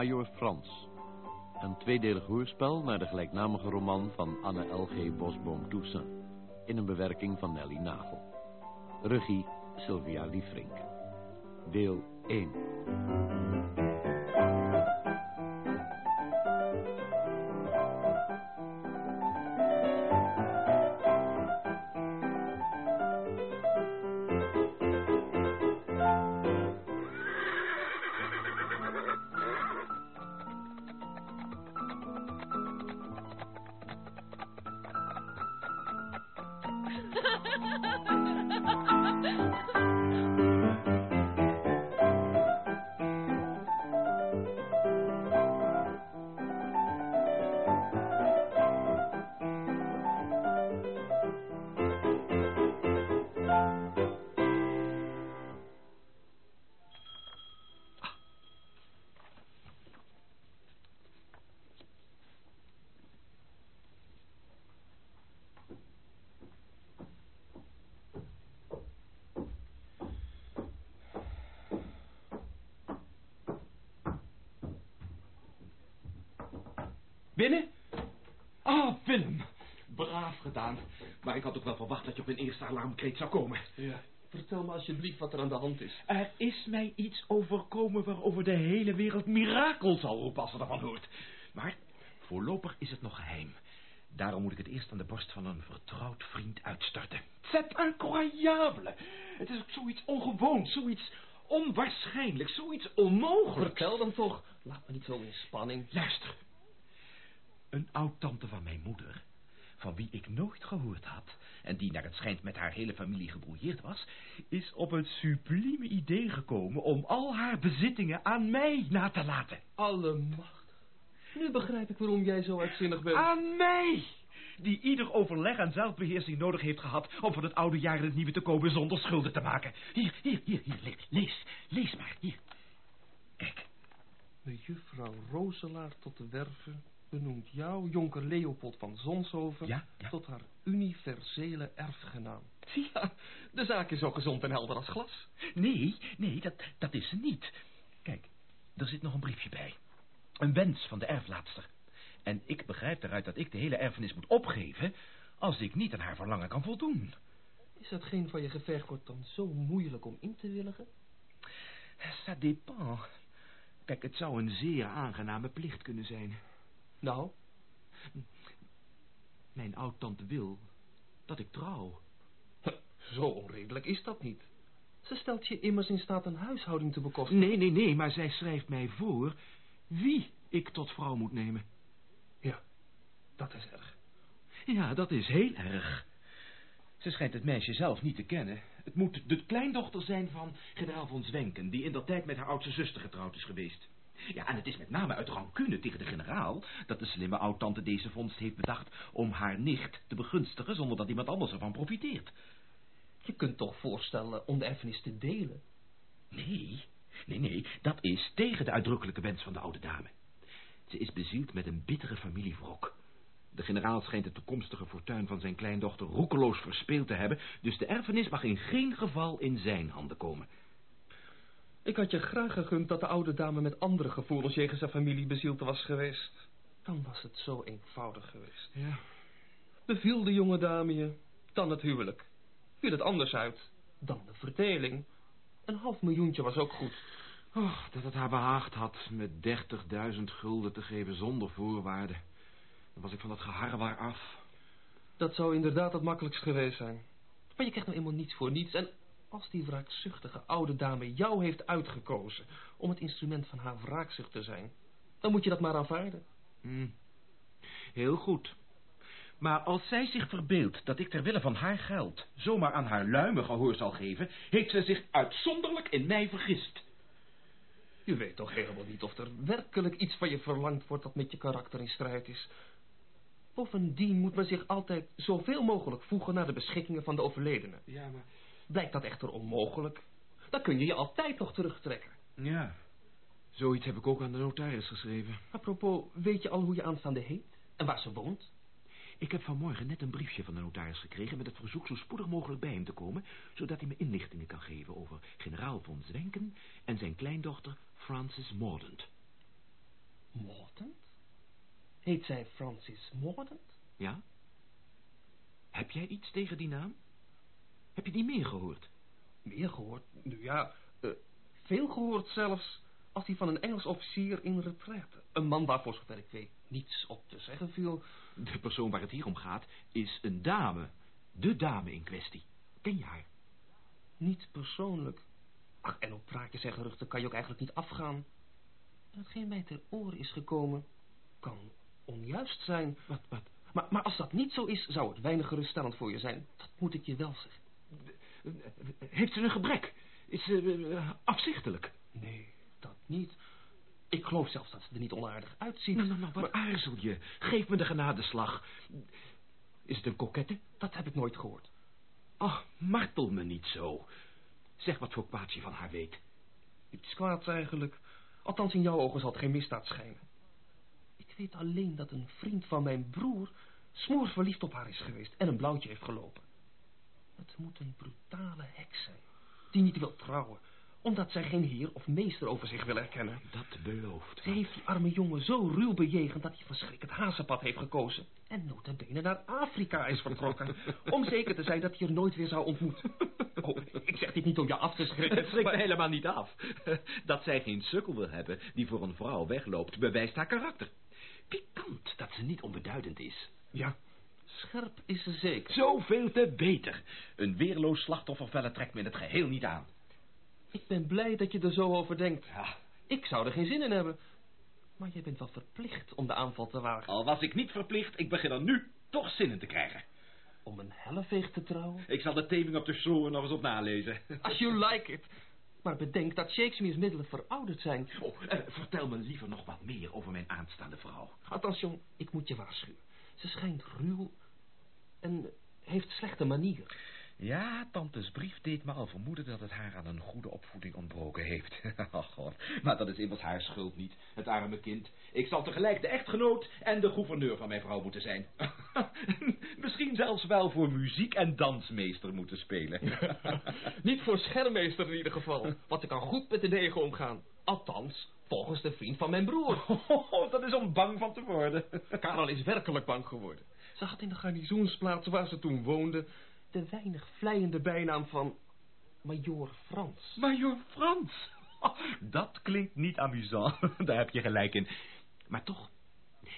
Major Frans. Een tweedelig hoorspel naar de gelijknamige roman van Anne L.G. Bosboom Toussaint. In een bewerking van Nelly Nagel. Regie Sylvia Liefrink. Deel 1. Alarmkreet zou komen. Ja. Vertel me alsjeblieft wat er aan de hand is. Er is mij iets overkomen waarover de hele wereld mirakel zal roepen als ze ervan hoort. Maar voorlopig is het nog geheim. Daarom moet ik het eerst aan de borst van een vertrouwd vriend uitstarten. C'est incroyable. Het is ook zoiets ongewoons, zoiets onwaarschijnlijks, zoiets onmogelijks. Vertel dan toch. Laat me niet zo in spanning. Luister. Een oud-tante van mijn moeder, van wie ik nooit gehoord had... en die naar het schijnt met haar hele familie gebrouilleerd was... is op het sublieme idee gekomen om al haar bezittingen aan mij na te laten. Allemachtig. Nu begrijp ik waarom jij zo uitzinnig bent. Aan mij! Die ieder overleg en zelfbeheersing nodig heeft gehad... om van het oude jaar in het nieuwe te komen zonder schulden te maken. Hier, hier, hier, hier, le- lees, lees maar, hier. Kijk, Mejuffrouw Roselaar tot de werve benoemt jou, jonker Leopold van Zonshoven... Ja, ja. tot haar universele erfgenaam. Ja, de zaak is zo gezond en helder als glas. Nee, nee, dat, dat is ze niet. Kijk, er zit nog een briefje bij. Een wens van de erflaatster. En ik begrijp eruit dat ik de hele erfenis moet opgeven... als ik niet aan haar verlangen kan voldoen. Is datgene van je gevergd wordt dan zo moeilijk om in te willigen? Ça dépend. Kijk, het zou een zeer aangename plicht kunnen zijn. Nou, Mijn oud-tante wil dat ik trouw. zo onredelijk is dat niet. Ze stelt je immers in staat een huishouding te bekostigen. Nee, nee, nee, maar zij schrijft mij voor wie ik tot vrouw moet nemen. Ja, dat is erg. Ja, dat is heel erg. Ze schijnt het meisje zelf niet te kennen. Het moet de kleindochter zijn van generaal von Zwenken... die in dat tijd met haar oudste zuster getrouwd is geweest. Ja, en het is met name uit rancune tegen de generaal... dat de slimme oud-tante deze vondst heeft bedacht... om haar nicht te begunstigen zonder dat iemand anders ervan profiteert. Je kunt toch voorstellen om de erfenis te delen? Nee, nee, nee, dat is tegen de uitdrukkelijke wens van de oude dame. Ze is bezield met een bittere familiewrok. De generaal schijnt het toekomstige fortuin van zijn kleindochter roekeloos verspeeld te hebben, dus de erfenis mag in geen geval in zijn handen komen. Ik had je graag gegund dat de oude dame met andere gevoelens jegens haar familie bezield was geweest. Dan was het zo eenvoudig geweest. Ja. Beviel de jonge dame je, dan het huwelijk. Viel het anders uit, dan de verdeling. Een half miljoentje was ook goed. Och, dat het haar behaagd had met 30.000 gulden te geven zonder voorwaarden. Dan was ik van dat geharrewar af. Dat zou inderdaad het makkelijkst geweest zijn. Maar je krijgt nou eenmaal niets voor niets. En als die wraakzuchtige oude dame jou heeft uitgekozen... om het instrument van haar wraakzucht te zijn... dan moet je dat maar aanvaarden. Hm. Heel goed. Maar als zij zich verbeeldt dat ik ter wille van haar geld... zomaar aan haar luimen gehoor zal geven... heeft zij zich uitzonderlijk in mij vergist. Je weet toch helemaal niet of er werkelijk iets van je verlangd wordt... dat met je karakter in strijd is. Bovendien moet men zich altijd zoveel mogelijk voegen... naar de beschikkingen van de overledene. Ja, maar... Blijkt dat echter onmogelijk... dan kun je je altijd nog terugtrekken. Ja, zoiets heb ik ook aan de notaris geschreven. Apropos, weet je al hoe je aanstaande heet? En waar ze woont? Ik heb vanmorgen net een briefje van de notaris gekregen... met het verzoek zo spoedig mogelijk bij hem te komen... zodat hij me inlichtingen kan geven over generaal von Zwenken... en zijn kleindochter Frances Mordaunt. Mordend? Heet zij Francis Mordend? Ja? Heb jij iets tegen die naam? Heb je die meer gehoord? Meer gehoord? Nu ja, eh, veel gehoord zelfs. Als die van een Engels officier in retraite. Een man waar voor zover ik weet niets op te zeggen viel. De persoon waar het hier om gaat is een dame. De dame in kwestie. Ken je haar? Niet persoonlijk. Ach, en op praatjes en geruchten kan je ook eigenlijk niet afgaan. En hetgeen mij ter oren is gekomen, kan onjuist zijn. Wat, wat? Maar, maar als dat niet zo is, zou het weinig geruststellend voor je zijn. Dat moet ik je wel zeggen. Heeft ze een gebrek? Is ze eh, afzichtelijk? Nee, dat niet. Ik geloof zelfs dat ze er niet onaardig uitziet. Nou, nou, nou, wat aarzel je? Geef me de genadeslag. Is het een kokette? Dat heb ik nooit gehoord. Ach, martel me niet zo. Zeg wat voor kwaad je van haar weet. Iets kwaads eigenlijk. Althans, in jouw ogen zal het geen misdaad schijnen. Ik weet alleen dat een vriend van mijn broer smoor verliefd op haar is geweest en een blauwtje heeft gelopen. Het moet een brutale heks zijn, die niet wil trouwen, omdat zij geen heer of meester over zich wil erkennen. Dat belooft. Ze heeft die arme jongen zo ruw bejegend dat hij verschrikkend hazenpad heeft gekozen. En notabene naar Afrika is vertrokken. om zeker te zijn dat hij er nooit weer zou ontmoeten. Oh, ik zeg dit niet om je af te schrikken. Het schrikt maar- me helemaal niet af. Dat zij geen sukkel wil hebben die voor een vrouw wegloopt, bewijst haar karakter. Pikant dat ze niet onbeduidend is. Ja, scherp is ze zeker. Zoveel te beter. Een weerloos slachtoffervelle trekt me in het geheel niet aan. Ik ben blij dat je er zo over denkt. Ja, Ik zou er geen zin in hebben. Maar jij bent wel verplicht om de aanval te wagen. al was ik niet verplicht, ik begin er nu toch zin in te krijgen. Om een helleveeg te trouwen? Ik zal de teming op de sloren nog eens op nalezen. As you like it. Maar bedenk dat Shakespeare's middelen verouderd zijn. Oh, eh, vertel me liever nog wat meer over mijn aanstaande vrouw. Attention, ik moet je waarschuwen. Ze schijnt ruw en heeft slechte manieren. Ja, tantes brief deed me al vermoeden dat het haar aan een goede opvoeding ontbroken heeft. Oh god, maar dat is immers haar schuld niet, het arme kind. Ik zal tegelijk de echtgenoot en de gouverneur van mijn vrouw moeten zijn. Misschien zelfs wel voor muziek- en dansmeester moeten spelen. Niet voor schermmeester in ieder geval. Want ze kan goed met de degen omgaan. Althans, volgens de vriend van mijn broer. Oh, dat is om bang van te worden. Karel is werkelijk bang geworden. Ze had in de garnizoensplaats waar ze toen woonde... de weinig vleiende bijnaam van... Major Frans. Major Frans. Oh, Dat klinkt niet amusant. Daar heb je gelijk in. Maar toch,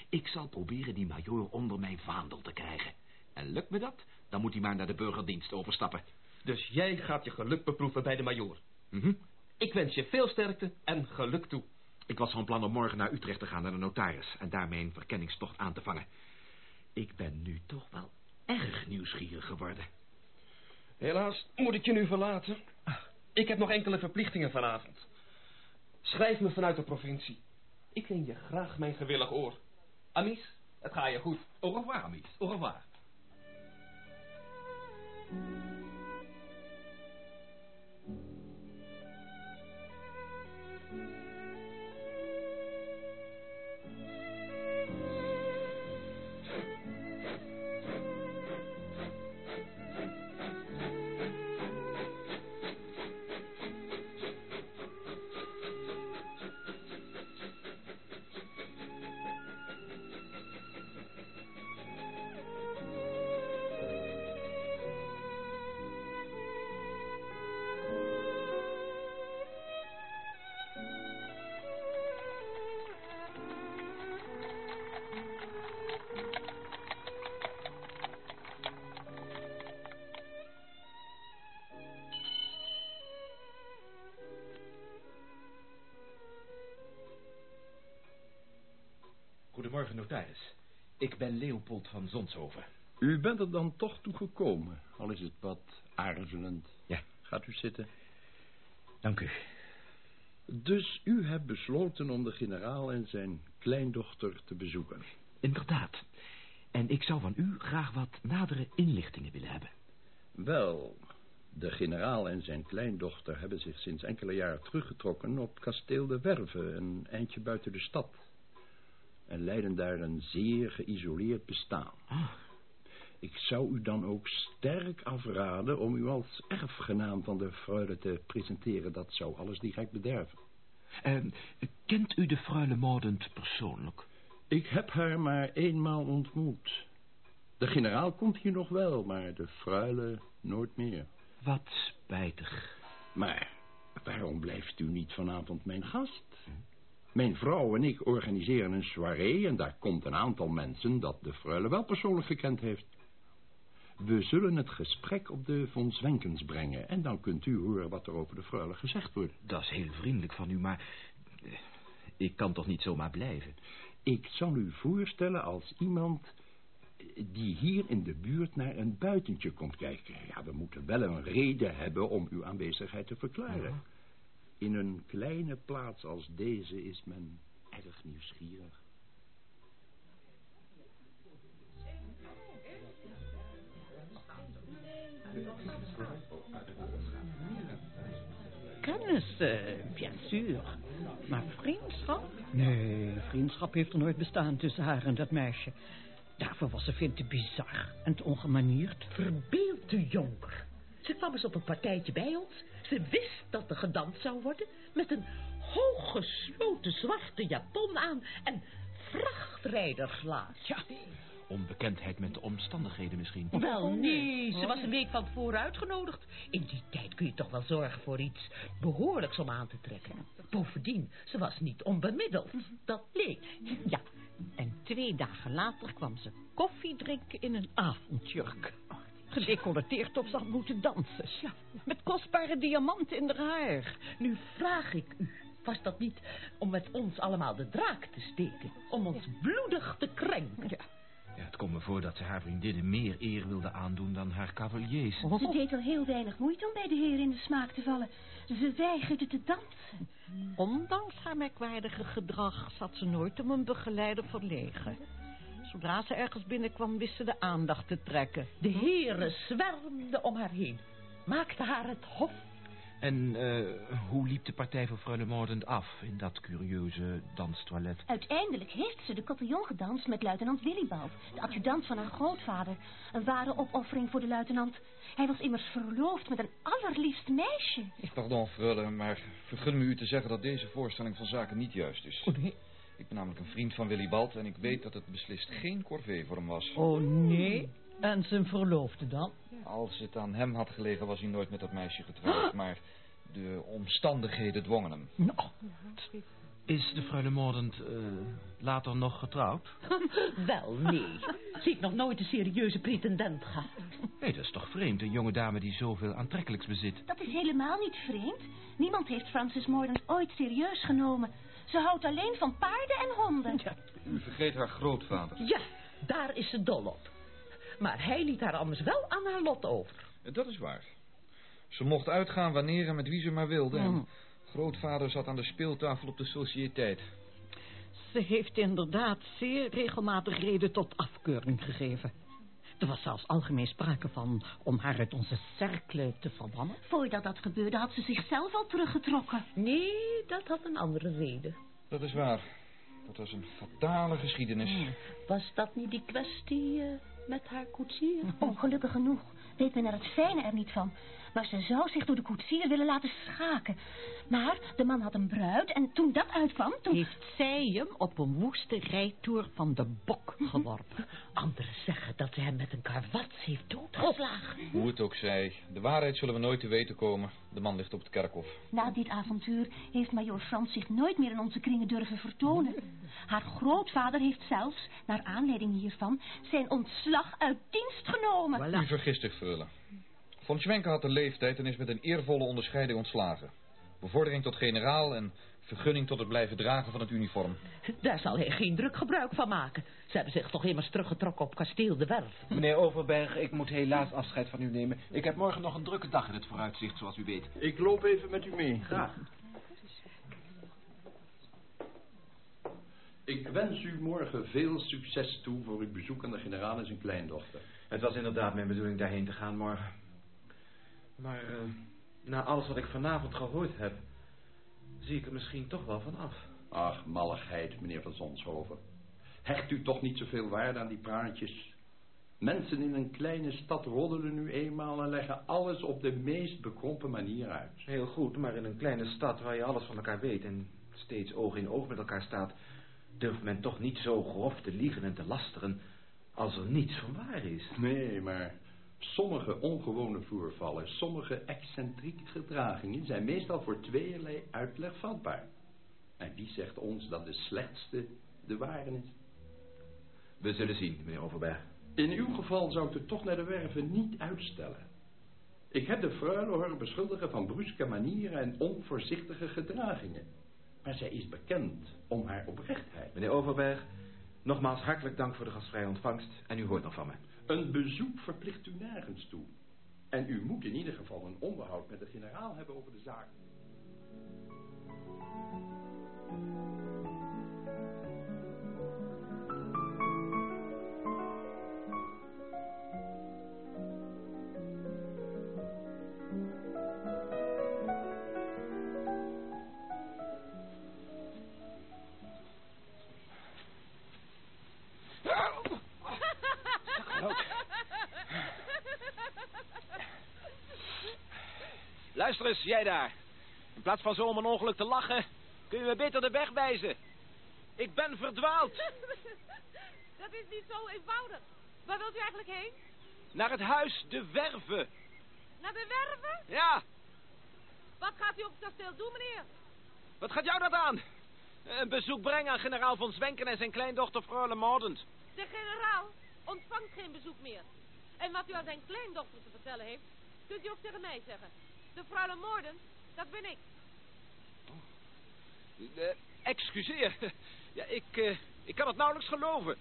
ik zal proberen die major onder mijn vaandel te krijgen. En lukt me dat, dan moet hij maar naar de burgerdienst overstappen. Dus jij gaat je geluk beproeven bij de major. Mhm. Ik wens je veel sterkte en geluk toe. Ik was van plan om morgen naar Utrecht te gaan naar de notaris... en daar mijn verkenningstocht aan te vangen. Ik ben nu toch wel erg nieuwsgierig geworden. Helaas moet ik je nu verlaten. Ik heb nog enkele verplichtingen vanavond. Schrijf me vanuit de provincie. Ik leen je graag mijn gewillig oor. Amies, het gaat je goed. Au revoir, Mies. Au revoir. Goedemorgen, notaris. Ik ben Leopold van Zonshoven. U bent er dan toch toe gekomen, al is het wat aarzelend. Ja. Gaat u zitten. Dank u. Dus u hebt besloten om de generaal en zijn kleindochter te bezoeken. Inderdaad. En ik zou van u graag wat nadere inlichtingen willen hebben. Wel, de generaal en zijn kleindochter hebben zich sinds enkele jaren teruggetrokken op kasteel de Werve, een eindje buiten de stad. En leiden daar een zeer geïsoleerd bestaan. Ah, Ik zou u dan ook sterk afraden om u als erfgenaam van de freule te presenteren. Dat zou alles direct bederven. En kent u de Freule Mordend persoonlijk? Ik heb haar maar eenmaal ontmoet. De generaal komt hier nog wel, maar de Freule nooit meer. Wat spijtig. Maar waarom blijft u niet vanavond mijn gast? Mijn vrouw en ik organiseren een soirée en daar komt een aantal mensen dat de Freule wel persoonlijk gekend heeft. We zullen het gesprek op de Von Zwenkens brengen en dan kunt u horen wat er over de Freule gezegd wordt. Dat is heel vriendelijk van u, maar eh, ik kan toch niet zomaar blijven? Ik zal u voorstellen als iemand die hier in de buurt naar een buitentje komt kijken. Ja, we moeten wel een reden hebben om uw aanwezigheid te verklaren. In een kleine plaats als deze is men erg nieuwsgierig. Kennis, eh, bien sûr. Maar vriendschap? Nee, vriendschap heeft er nooit bestaan tussen haar en dat meisje. Daarvoor was ze veel te bizar en te ongemanierd. Verbeeld de jonker. Ze kwam eens op een partijtje bij ons. Ze wist dat er gedanst zou worden. Met een hooggesloten zwarte japon aan en vrachtrijderglaas. Ja, onbekendheid met de omstandigheden misschien. Wel, nee, ze was een week van tevoren uitgenodigd. In die tijd kun je toch wel zorgen voor iets behoorlijks om aan te trekken. Bovendien, ze was niet onbemiddeld. Dat bleek. Ja, en twee dagen later kwam ze koffie drinken in een avondjurk. Gedecolleteerd op ze had moeten dansen. Ja, met kostbare diamanten in haar haar. Nu vraag ik u, was dat niet om met ons allemaal de draak te steken? Om ons bloedig te krenken? Ja. Ja, het komt me voor dat ze haar vriendinnen meer eer wilde aandoen dan haar cavaliers. Ze deed al heel weinig moeite om bij de heer in de smaak te vallen. Ze weigerde te dansen. Ondanks haar merkwaardige gedrag zat ze nooit om een begeleider verlegen. Zodra ze ergens binnenkwam, wist ze de aandacht te trekken. De heren zwermden om haar heen. Maakte haar het hof. En eh, hoe liep de partij voor Freule Mordend af in dat curieuze danstoilet? Uiteindelijk heeft ze de cotillon gedanst met luitenant Willibald, de adjudant van haar grootvader. Een ware opoffering voor de luitenant. Hij was immers verloofd met een allerliefst meisje. Pardon, freule, maar vergun me u te zeggen dat deze voorstelling van zaken niet juist is. Oh, nee. Ik ben namelijk een vriend van Willibald en ik weet dat het beslist geen corvée voor hem was. Oh, nee? En zijn verloofde dan? Als het aan hem had gelegen was hij nooit met dat meisje getrouwd, maar de omstandigheden dwongen hem. Nou, Is de Freule Mordend eh, later nog getrouwd? Wel, nee. Ze heeft nog nooit een serieuze pretendent gehad. Nee, dat is toch vreemd, een jonge dame die zoveel aantrekkelijks bezit. Dat is helemaal niet vreemd. Niemand heeft Francis Mordaunt ooit serieus genomen. Ze houdt alleen van paarden en honden. U vergeet haar grootvader. Ja, daar is ze dol op. Maar hij liet haar anders wel aan haar lot over. Dat is waar. Ze mocht uitgaan wanneer en met wie ze maar wilde. En grootvader zat aan de speeltafel op de sociëteit. ze heeft inderdaad zeer regelmatig reden tot afkeuring gegeven. Er was zelfs algemeen sprake van om haar uit onze cerkelen te verbannen. Voordat dat gebeurde had ze zichzelf al teruggetrokken. Nee, dat had een andere reden. Dat is waar. Dat was een fatale geschiedenis. Was dat niet die kwestie eh, met haar koetsier? Ongelukkig genoeg weet men er het fijne er niet van. Maar ze zou zich door de koetsier willen laten schaken. Maar de man had een bruid en toen dat uitkwam, toen... Heeft zij hem op een woeste rijtoer van de bok geworpen. Anderen zeggen dat ze hem met een karwats heeft doodgeslagen. Hoe het ook zij, de waarheid zullen we nooit te weten komen. De man ligt op het kerkhof. Na dit avontuur heeft majoor Frans zich nooit meer in onze kringen durven vertonen. Haar grootvader heeft zelfs, naar aanleiding hiervan, zijn ontslag uit dienst genomen. U vergist zich, freule. Von Schwenke had de leeftijd en is met een eervolle onderscheiding ontslagen. Bevordering tot generaal en vergunning tot het blijven dragen van het uniform. Daar zal hij geen druk gebruik van maken. Ze hebben zich toch immers teruggetrokken op kasteel de Werf. Meneer Overberg, ik moet helaas afscheid van u nemen. Ik heb morgen nog een drukke dag in het vooruitzicht, zoals u weet. Ik loop even met u mee. Graag. Ik wens u morgen veel succes toe voor uw bezoek aan de generaal en zijn kleindochter. Het was inderdaad mijn bedoeling daarheen te gaan morgen. Maar eh, na alles wat ik vanavond gehoord heb, zie ik er misschien toch wel van af. Ach, malligheid, meneer van Zonshoven. Hecht u toch niet zoveel waarde aan die praatjes. Mensen in een kleine stad roddelen nu eenmaal en leggen alles op de meest bekrompen manier uit. Heel goed, maar in een kleine stad waar je alles van elkaar weet en steeds oog in oog met elkaar staat... durft men toch niet zo grof te liegen en te lasteren... als er niets van waar is. Nee, maar sommige ongewone voorvallen, sommige excentrieke gedragingen... zijn meestal voor tweeërlei uitleg vatbaar. En wie zegt ons dat de slechtste de ware is? We zullen zien, meneer Overberg. In uw geval zou ik het toch naar de werven niet uitstellen. Ik heb de freule horen beschuldigen van bruske manieren en onvoorzichtige gedragingen. Maar zij is bekend om haar oprechtheid. Meneer Overberg, nogmaals hartelijk dank voor de gastvrije ontvangst en u hoort nog van me. Een bezoek verplicht u nergens toe. En u moet in ieder geval een onderhoud met de generaal hebben over de zaak. Luister eens, jij daar. In plaats van zo om een ongeluk te lachen, kun je me beter de weg wijzen. Ik ben verdwaald. Dat is niet zo eenvoudig. Waar wilt u eigenlijk heen? Naar het huis de Werve. Naar de werven? Ja, Wat gaat u op het kasteel doen, meneer? wat gaat jou dat aan? Een bezoek brengen aan generaal von Zwenken en zijn kleindochter Freule Mordend. De generaal ontvangt geen bezoek meer. En wat u aan zijn kleindochter te vertellen heeft, kunt u ook tegen mij zeggen. De vrouw Moorden, dat ben ik. Eh, excuseer. Ja, ik, eh, ik kan het nauwelijks geloven.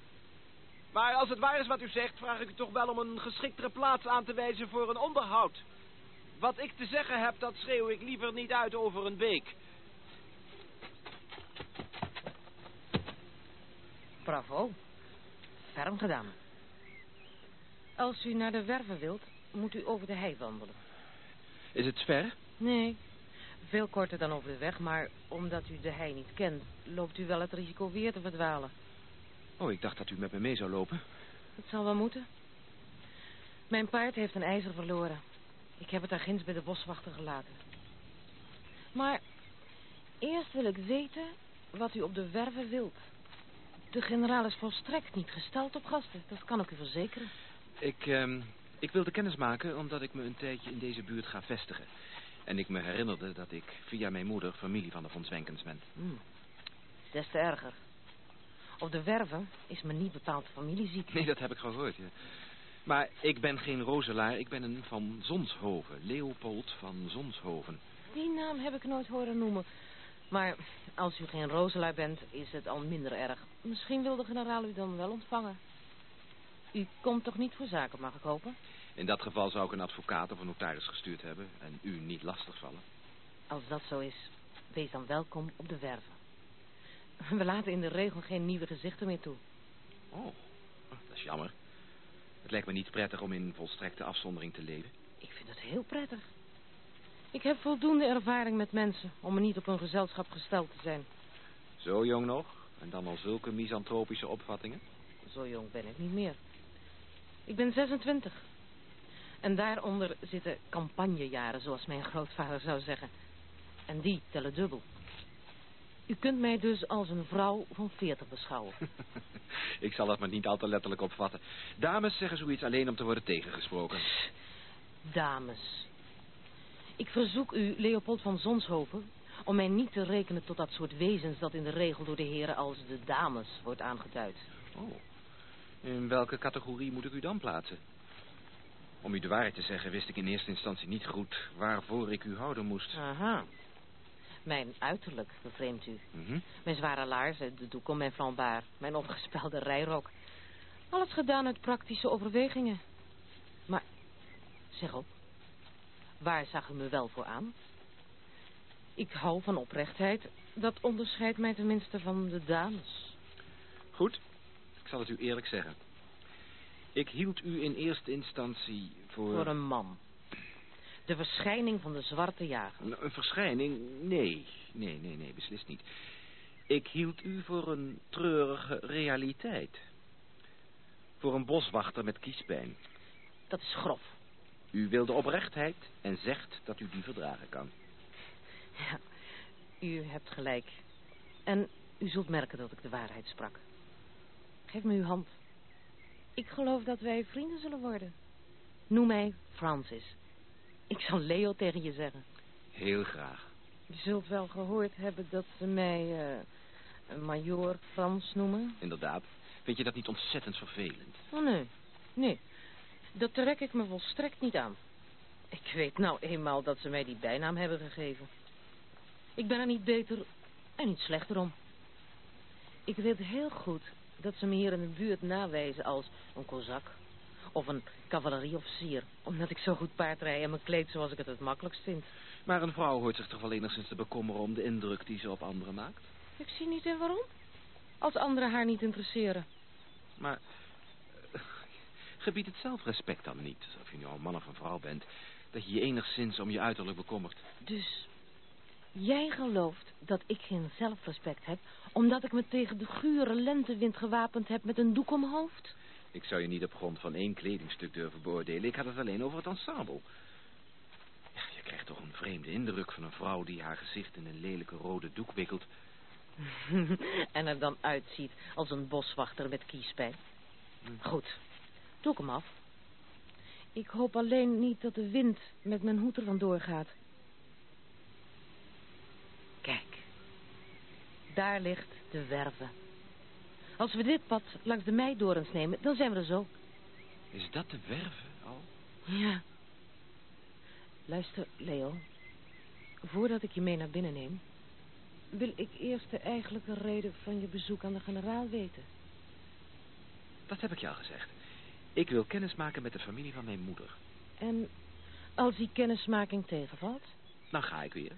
Maar als het waar is wat u zegt, vraag ik u toch wel om een geschiktere plaats aan te wijzen voor een onderhoud. Wat ik te zeggen heb, dat schreeuw ik liever niet uit over een beek. Bravo. Ferm gedaan. Als u naar de werven wilt, moet u over de hei wandelen. Is het ver? Nee, veel korter dan over de weg, maar omdat u de hei niet kent, loopt u wel het risico weer te verdwalen. Oh, ik dacht dat u met me mee zou lopen. Het zal wel moeten. Mijn paard heeft een ijzer verloren. Ik heb het daar ginds bij de boswachter gelaten. Maar eerst wil ik weten wat u op de werven wilt. De generaal is volstrekt niet gesteld op gasten, dat kan ik u verzekeren. Ik, ehm, ik wilde kennis maken omdat ik me een tijdje in deze buurt ga vestigen. En ik me herinnerde dat ik via mijn moeder familie van de von Zwenkens ben. Hmm. Des te erger. Op de werven is men niet bepaald familieziek. Nee, dat heb ik gehoord, ja. Maar ik ben geen Rozelaar, ik ben een van Zonshoven. Leopold van Zonshoven. Die naam heb ik nooit horen noemen. Maar als u geen rozelaar bent, is het al minder erg. Misschien wil de generaal u dan wel ontvangen. U komt toch niet voor zaken, mag ik hopen? In dat geval zou ik een advocaat of een notaris gestuurd hebben en u niet lastigvallen. Als dat zo is, wees dan welkom op de werven. We laten in de regel geen nieuwe gezichten meer toe. Oh, dat is jammer. Het lijkt me niet prettig om in volstrekte afzondering te leven. Ik vind het heel prettig. Ik heb voldoende ervaring met mensen om me niet op een gezelschap gesteld te zijn. Zo jong nog? En dan al zulke misantropische opvattingen? Zo jong ben ik niet meer. Ik ben 26. En daaronder zitten campagnejaren, zoals mijn grootvader zou zeggen. En die tellen dubbel. U kunt mij dus als een vrouw van 40 beschouwen. ik zal dat maar niet al te letterlijk opvatten. Dames zeggen zoiets alleen om te worden tegengesproken. Dames. Ik verzoek u, Leopold van Zonshoven, om mij niet te rekenen tot dat soort wezens dat in de regel door de heren als de dames wordt aangeduid. Oh. In welke categorie moet ik u dan plaatsen? Om u de waarheid te zeggen, wist ik in eerste instantie niet goed waarvoor ik u houden moest. Aha. Mijn uiterlijk bevreemdt u. Mhm. Mijn zware laarzen, de doek om mijn mijn opgespelde rijrok. Alles gedaan uit praktische overwegingen. Maar, zeg op, waar zag u me wel voor aan? Ik hou van oprechtheid. Dat onderscheidt mij tenminste van de dames. Goed, zal het u eerlijk zeggen. Ik hield u in eerste instantie voor... Voor een man. De verschijning van de zwarte jager. Nou, Een verschijning? Nee, nee, nee, nee, beslist niet. Ik hield u voor een treurige realiteit. Voor een boswachter met kiespijn. Dat is grof. U wil de oprechtheid en zegt dat u die verdragen kan. Ja, u hebt gelijk. En u zult merken dat ik de waarheid sprak. Geef me uw hand. Ik geloof dat wij vrienden zullen worden. Noem mij Francis. Ik zal Leo tegen je zeggen. Heel graag. Je zult wel gehoord hebben dat ze mij uh, Major Frans noemen. Inderdaad. Vind je dat niet ontzettend vervelend? Oh, nee. Nee. Dat trek ik me volstrekt niet aan. Ik weet nou eenmaal dat ze mij die bijnaam hebben gegeven. Ik ben er niet beter en niet slechter om. Ik weet heel goed dat ze me hier in de buurt nawijzen als een kozak of een cavalerieofficier, omdat ik zo goed paardrij en me kleed zoals ik het het makkelijkst vind. Maar een vrouw hoort zich toch wel enigszins te bekommeren om de indruk die ze op anderen maakt? Ik zie niet in waarom. Als anderen haar niet interesseren. Maar uh, gebiedt het zelfrespect dan niet, of je nu al man of een vrouw bent, dat je je enigszins om je uiterlijk bekommert? Dus jij gelooft dat ik geen zelfrespect heb, omdat ik me tegen de gure lentewind gewapend heb met een doek om hoofd? Ik zou je niet op grond van één kledingstuk durven beoordelen. Ik had het alleen over het ensemble. Ja, je krijgt toch een vreemde indruk van een vrouw die haar gezicht in een lelijke rode doek wikkelt. en er dan uitziet als een boswachter met kiespijn. Goed, doe ik hem af. Ik hoop alleen niet dat de wind met mijn hoed er vandoor gaat. Kijk, daar ligt de werve. Als we dit pad langs de meidorens nemen, dan zijn we er zo. Is dat de werve al? Ja. Luister, Leo. Voordat ik je mee naar binnen neem... wil ik eerst de eigenlijke reden van je bezoek aan de generaal weten. Dat heb ik je al gezegd. Ik wil kennismaken met de familie van mijn moeder. En als die kennismaking tegenvalt? Dan ga ik weer.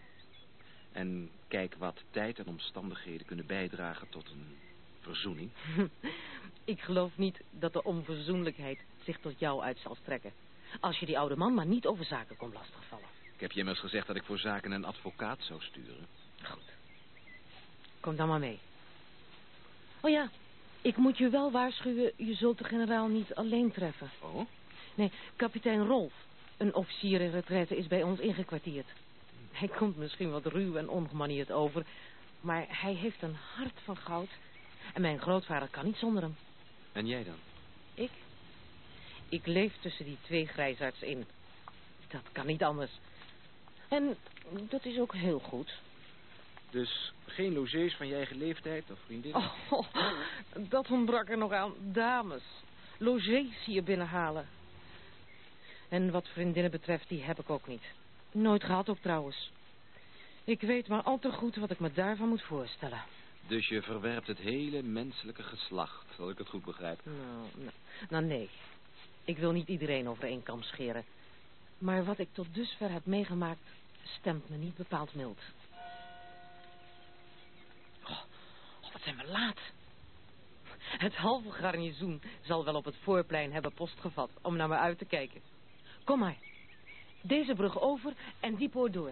En kijk wat tijd en omstandigheden kunnen bijdragen tot een verzoening. ik geloof niet dat de onverzoenlijkheid zich tot jou uit zal strekken. Als je die oude man maar niet over zaken kon lastigvallen. Ik heb je immers gezegd dat ik voor zaken een advocaat zou sturen. Goed. Kom dan maar mee. Oh ja, ik moet je wel waarschuwen, je zult de generaal niet alleen treffen. Oh? Nee, kapitein Rolf, een officier in retraite, is bij ons ingekwartierd. Hij komt misschien wat ruw en ongemanierd over, maar hij heeft een hart van goud en mijn grootvader kan niet zonder hem. En jij dan? Ik? Ik leef tussen die twee grijsarts in. Dat kan niet anders. En dat is ook heel goed. Dus geen logés van je eigen leeftijd of vriendin? Oh, dat ontbrak er nog aan. Dames. Logés hier binnenhalen. En wat vriendinnen betreft, die heb ik ook niet. Nooit gehad ook trouwens. Ik weet maar al te goed wat ik me daarvan moet voorstellen. Dus je verwerpt het hele menselijke geslacht, zal ik het goed begrijpen? Nou, nou, nou nee. Ik wil niet iedereen over één kam scheren. Maar wat ik tot dusver heb meegemaakt, stemt me niet bepaald mild. Oh, oh, wat zijn we laat. Het halve garnizoen zal wel op het voorplein hebben postgevat om naar me uit te kijken. Kom maar. Deze brug over en die poort door.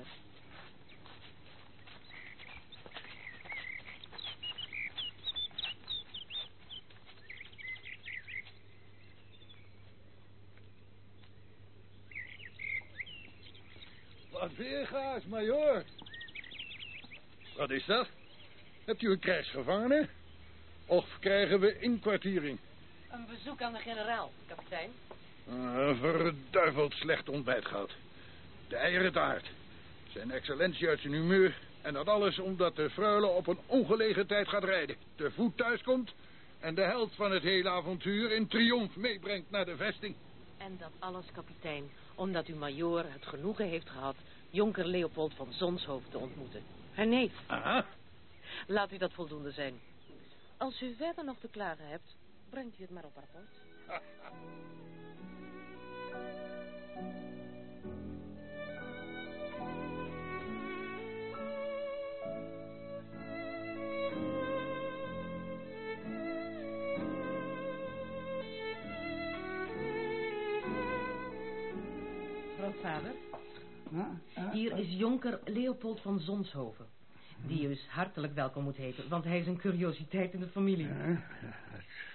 Wat weergaas, majoor. Wat is dat? Hebt u een krijgsgevangene? Of krijgen we inkwartiering? Een bezoek aan de generaal, kapitein. Een verduiveld slecht ontbijt gehad. De eieren taart. Zijn excellentie uit zijn humeur. En dat alles omdat de freule op een ongelegen tijd gaat rijden. Te voet thuiskomt. En de held van het hele avontuur in triomf meebrengt naar de vesting. En dat alles, kapitein, omdat uw majoor het genoegen heeft gehad... jonker Leopold van Zonshoofd te ontmoeten. Haar neef. Aha. Laat u dat voldoende zijn. Als u verder nog te klagen hebt, brengt u het maar op rapport. hier is jonker Leopold van Zonshoven. Die u dus hartelijk welkom moet heten, want hij is een curiositeit in de familie.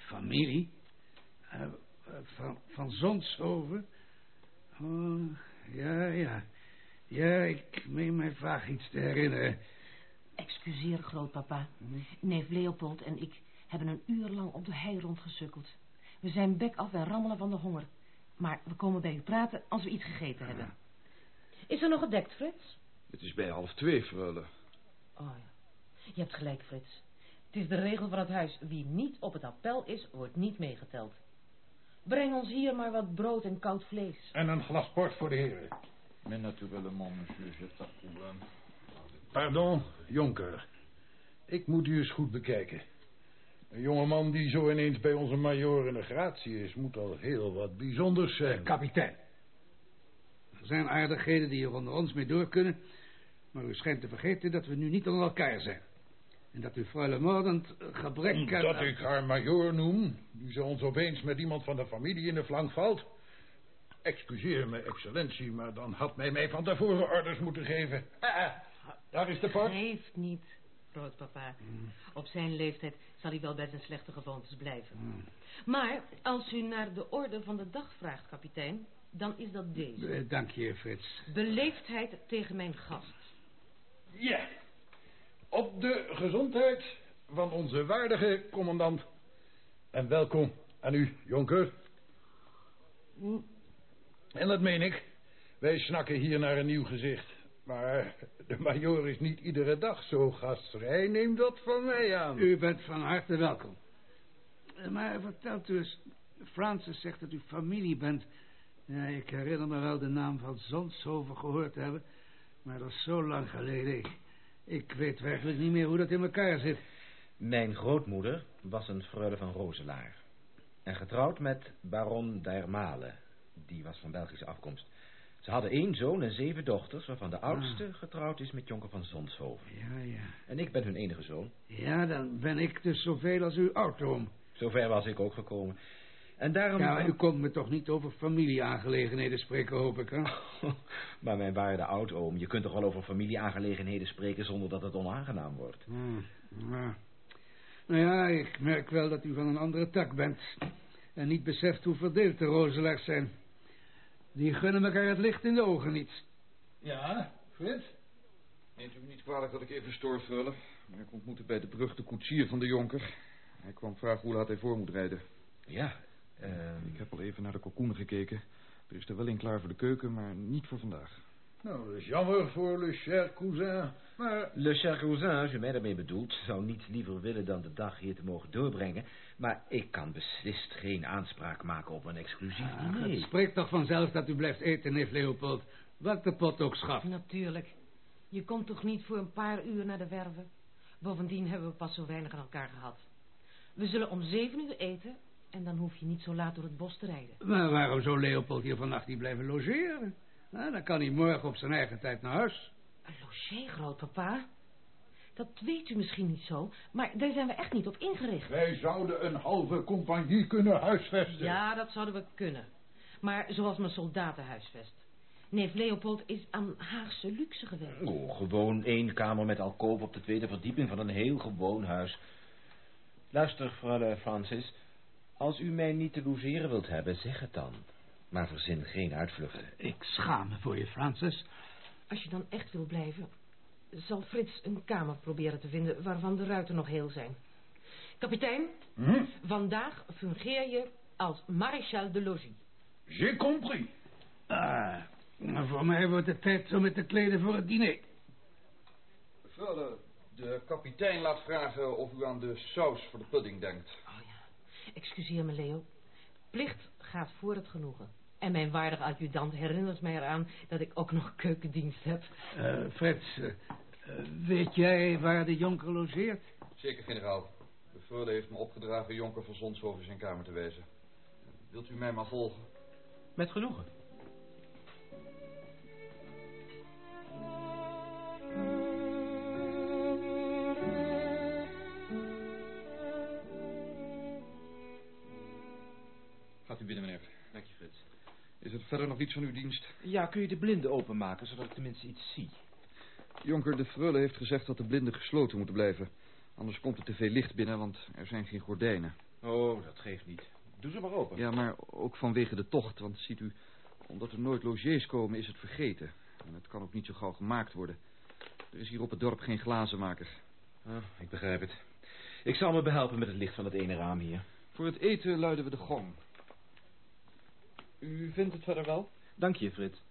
familie? Uh, van, van Zonshoven? Oh, ja, ja. Ja, ik meen mij vaag iets te herinneren. Excuseer, grootpapa. Neef Leopold en ik hebben een uur lang op de hei rondgesukkeld. We zijn bek af en rammelen van de honger. Maar we komen bij u praten als we iets gegeten hebben. Is er nog gedekt, Frits? Het is bij half twee, freule. Oh ja, je hebt gelijk, Frits. Het is de regel van het huis. Wie niet op het appel is, wordt niet meegeteld. Breng ons hier maar wat brood en koud vlees. En een glas port voor de heren. Mais naturellement, monsieur, j'ai pas de problème. Pardon, jonker. Ik moet u eens goed bekijken. Een jongeman die zo ineens bij onze majoor in de gratie is... moet al heel wat bijzonders zijn. Kapitein. Er zijn aardigheden die er onder ons mee door kunnen... maar u schijnt te vergeten dat we nu niet onder elkaar zijn. En dat u freule Mordend gebrek aan... Dat ik haar majoor noem... nu ze ons opeens met iemand van de familie in de flank valt... Excuseer me, excellentie, maar dan had mij mij van tevoren orders moeten geven. Ah, daar is de port. Geeft niet, grootpapa. Op zijn leeftijd zal hij wel bij zijn slechte gewoontes blijven. Maar als u naar de orde van de dag vraagt, kapitein, dan is dat deze. Eh, dank je, Frits. Beleefdheid tegen mijn gast. Ja, op de gezondheid van onze waardige commandant. En welkom aan u, jonker. En dat meen ik. Wij snakken hier naar een nieuw gezicht. Maar de majoor is niet iedere dag zo gastvrij. Neem dat van mij aan. U bent van harte welkom. Eh, Maar vertelt u eens... Francis zegt dat u familie bent. Ja, ik herinner me wel de naam van Zonshoven gehoord te hebben. Maar dat is zo lang geleden. Ik, ik weet werkelijk niet meer hoe dat in elkaar zit. Mijn grootmoeder was een freule van Roselaar. En getrouwd met baron d'Hermale. Die was van Belgische afkomst. Ze hadden één zoon en zeven dochters, waarvan de oudste getrouwd is met jonker van Zonshoven. Ja, ja. En ik ben hun enige zoon. Ja, dan ben ik dus zoveel als uw oud-oom. Zover was ik ook gekomen. En daarom... Ja, u komt me toch niet over familieaangelegenheden spreken, hoop ik, hè? maar mijn waarde oudoom, je kunt toch wel over familieaangelegenheden spreken zonder dat het onaangenaam wordt. Hmm, ja. Nou ja, ik merk wel dat u van een andere tak bent. En niet beseft hoe verdeeld de Roselaars zijn. Die gunnen elkaar het licht in de ogen niet. Ja, Frits? Neemt u me niet kwalijk dat ik even stoor, freule. Maar ik ontmoette bij de brug de koetsier van de jonker. Hij kwam vragen hoe laat hij voor moet rijden. Ja, ehm, Ik heb al even naar de kalkoenen gekeken. Er is er wel een klaar voor de keuken, maar niet voor vandaag. Nou, dat is jammer voor le cher cousin. Maar Le cher cousin, als u mij daarmee bedoelt, zou niets liever willen dan de dag hier te mogen doorbrengen. Maar ik kan beslist geen aanspraak maken op een exclusief Ach, diner. het spreekt toch vanzelf dat u blijft eten, neef Leopold. Wat de pot ook schaft. Natuurlijk. Je komt toch niet voor een paar uur naar de werven? Bovendien hebben we pas zo weinig aan elkaar gehad. We zullen om zeven uur eten en dan hoef je niet zo laat door het bos te rijden. Maar waarom zou Leopold hier vannacht niet blijven logeren? Nou, dan kan hij morgen op zijn eigen tijd naar huis. Een logé, grootpapa? Dat weet u misschien niet zo, maar daar zijn we echt niet op ingericht. wij zouden een halve compagnie kunnen huisvesten. Ja, dat zouden we kunnen. Maar zoals mijn soldaten huisvest. Neef Leopold is aan Haagse luxe gewend. Oh, gewoon één kamer met alkoof op de tweede verdieping van een heel gewoon huis. Luister, freule Francis. Als u mij niet te logeren wilt hebben, zeg het dan. Maar verzin geen uitvluchten. Ik schaam me voor je, Francis. Als je dan echt wil blijven, zal Frits een kamer proberen te vinden waarvan de ruiten nog heel zijn. Kapitein, Hm? vandaag fungeer je als maréchal de logis. J'ai compris. Ah, maar voor mij wordt het tijd om me te kleden voor het diner. Freule, de kapitein laat vragen of u aan de saus voor de pudding denkt. Excuseer me, Leo. Plicht gaat voor het genoegen. En mijn waardige adjudant herinnert mij eraan dat ik ook nog keukendienst heb. Eh, Frits, eh, weet jij waar de jonker logeert? Zeker, generaal. De freule heeft me opgedragen jonker van Zonshoven zijn kamer te wijzen. Wilt u mij maar volgen? Met genoegen. Is er verder nog iets van uw dienst? Ja, kun je de blinden openmaken, zodat ik tenminste iets zie? Jonker, de freule heeft gezegd dat de blinden gesloten moeten blijven. Anders komt er te veel licht binnen, want er zijn geen gordijnen. Oh, dat geeft niet. Doe ze maar open. Ja, maar ook vanwege de tocht. Want ziet u, omdat er nooit logiers komen, is het vergeten. En het kan ook niet zo gauw gemaakt worden. Er is hier op het dorp geen glazenmaker. Ah, ik begrijp het. Ik zal me behelpen met het licht van het ene raam hier. Voor het eten luiden we de gong. U vindt het verder wel? Dank je, Frits.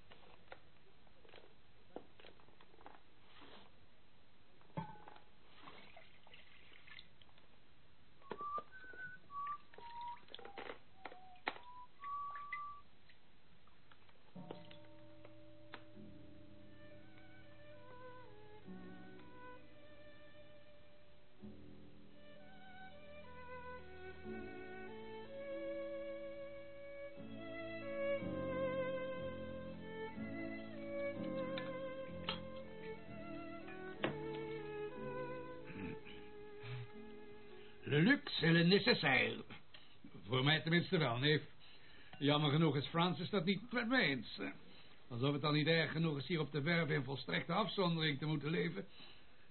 Wel, neef. Jammer genoeg is Francis dat niet met mij eens. Alsof het dan niet erg genoeg is hier op de werf in volstrekte afzondering te moeten leven...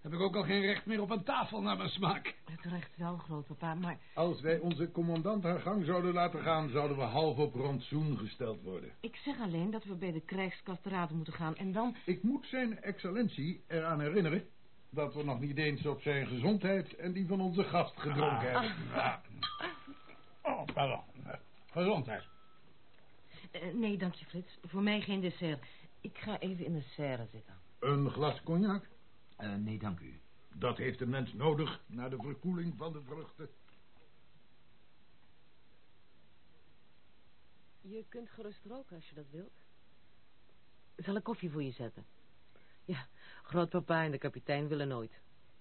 heb ik ook al geen recht meer op een tafel naar mijn smaak. Het recht wel, grootpapa, maar... Als wij onze commandant haar gang zouden laten gaan... zouden we half op rantsoen gesteld worden. Ik zeg alleen dat we bij de krijgskasteraden moeten gaan en dan... Ik moet zijn excellentie eraan herinneren... dat we nog niet eens op zijn gezondheid... en die van onze gast gedronken hebben. Ah. Oh, pardon. Gezondheid. Eh, nee, dank je, Frits. Voor mij geen dessert. Ik ga even in de serre zitten. Een glas cognac? Eh, nee, dank u. Dat heeft de mens nodig... na de verkoeling van de vruchten. Je kunt gerust roken als je dat wilt. Zal ik koffie voor je zetten? Ja, grootpapa en de kapitein willen nooit.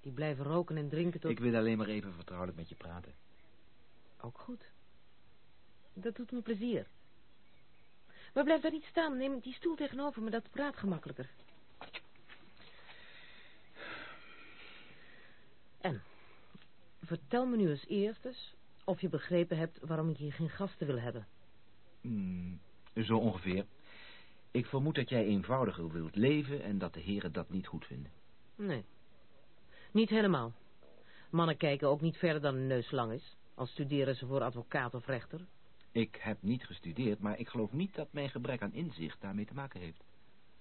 Die blijven roken en drinken tot... Ik wil alleen maar even vertrouwelijk met je praten. Ook goed. Dat doet me plezier. Maar blijf daar niet staan. Neem die stoel tegenover me, dat praat gemakkelijker. En, vertel me nu eens eerst eens of je begrepen hebt waarom ik hier geen gasten wil hebben. Hmm, zo ongeveer. Ik vermoed dat jij eenvoudiger wilt leven en dat de heren dat niet goed vinden. Nee, niet helemaal. Mannen kijken ook niet verder dan een neus lang is. Al studeren ze voor advocaat of rechter. Ik heb niet gestudeerd, maar ik geloof niet dat mijn gebrek aan inzicht daarmee te maken heeft.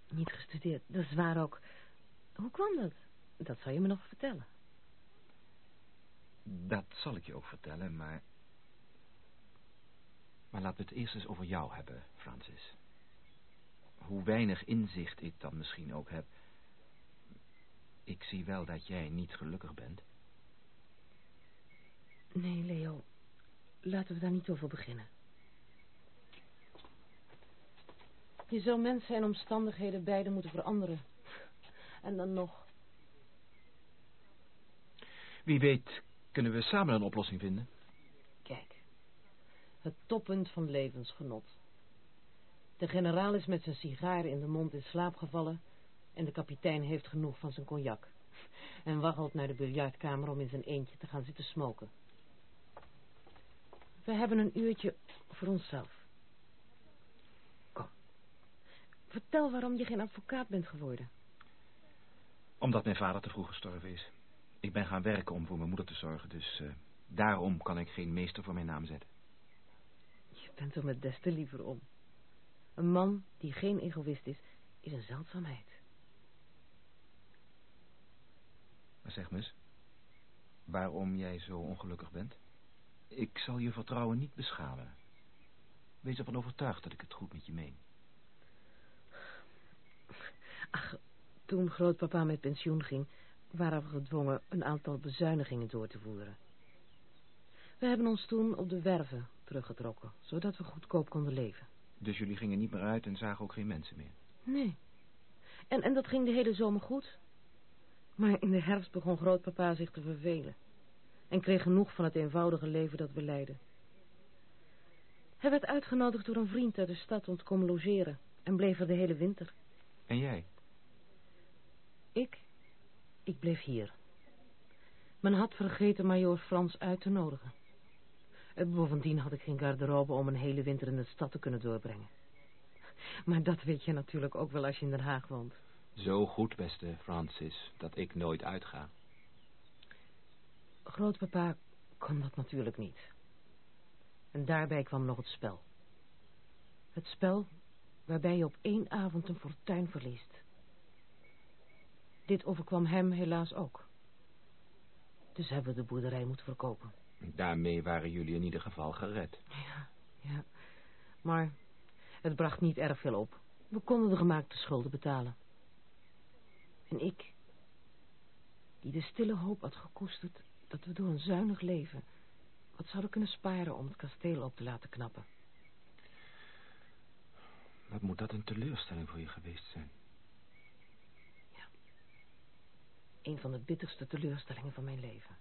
Niet gestudeerd, dat is waar ook. Hoe kwam dat? Dat zal je me nog vertellen. Dat zal ik je ook vertellen, maar... Maar laten we het eerst eens over jou hebben, Francis. Hoe weinig inzicht ik dan misschien ook heb... Ik zie wel dat jij niet gelukkig bent. Nee, Leo. Laten we daar niet over beginnen. Je zou mensen en omstandigheden beide moeten veranderen. En dan nog. Wie weet kunnen we samen een oplossing vinden. Kijk. Het toppunt van levensgenot. De generaal is met zijn sigaar in de mond in slaap gevallen... en de kapitein heeft genoeg van zijn cognac. En waggelt naar de biljartkamer om in zijn eentje te gaan zitten smoken. We hebben een uurtje voor onszelf. Kom. Vertel waarom je geen advocaat bent geworden. Omdat mijn vader te vroeg gestorven is. Ik ben gaan werken om voor mijn moeder te zorgen, dus uh, daarom kan ik geen meester voor mijn naam zetten. Je bent er me des te liever om. Een man die geen egoïst is, is een zeldzaamheid. Maar zeg me eens, waarom jij zo ongelukkig bent? Ik zal je vertrouwen niet beschalen. Wees ervan overtuigd dat ik het goed met je meen. Ach, toen grootpapa met pensioen ging... waren we gedwongen een aantal bezuinigingen door te voeren. We hebben ons toen op de werven teruggetrokken... zodat we goedkoop konden leven. Dus jullie gingen niet meer uit en zagen ook geen mensen meer? Nee. En, en dat ging de hele zomer goed. Maar in de herfst begon grootpapa zich te vervelen en kreeg genoeg van het eenvoudige leven dat we leiden. Hij werd uitgenodigd door een vriend uit de stad om te komen logeren en bleef er de hele winter. En jij? Ik? Ik bleef hier. Men had vergeten majoor Frans uit te nodigen. Bovendien had ik geen garderobe om een hele winter in de stad te kunnen doorbrengen. Maar dat weet je natuurlijk ook wel als je in Den Haag woont. Zo goed, beste Francis, dat ik nooit uitga. Grootpapa kon dat natuurlijk niet. En daarbij kwam nog het spel. Het spel waarbij je op één avond een fortuin verliest. dit overkwam hem helaas ook. Dus hebben we de boerderij moeten verkopen. Daarmee waren jullie in ieder geval gered. Ja, ja. Maar het bracht niet erg veel op. We konden de gemaakte schulden betalen. En ik, die de stille hoop had gekoesterd dat we door een zuinig leven wat zouden kunnen sparen om het kasteel op te laten knappen. Wat moet dat een teleurstelling voor je geweest zijn? Een van de bitterste teleurstellingen van mijn leven.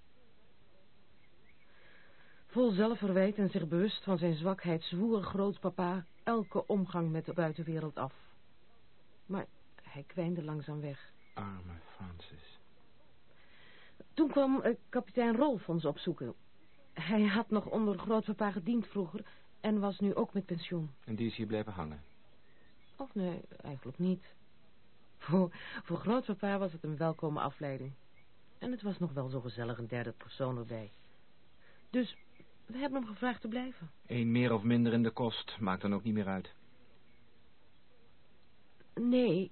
Vol zelfverwijt en zich bewust van zijn zwakheid zwoer grootpapa elke omgang met de buitenwereld af. Maar hij kwijnde langzaam weg. Arme Francis. Toen kwam uh, kapitein Rolf ons opzoeken. Hij had nog onder grootpapa gediend vroeger en was nu ook met pensioen. En die is hier blijven hangen? Of nee, eigenlijk niet. Voor, voor grootpapa was het een welkome afleiding. En het was nog wel zo gezellig een derde persoon erbij. Dus we hebben hem gevraagd te blijven. Eén meer of minder in de kost, maakt dan ook niet meer uit. Nee,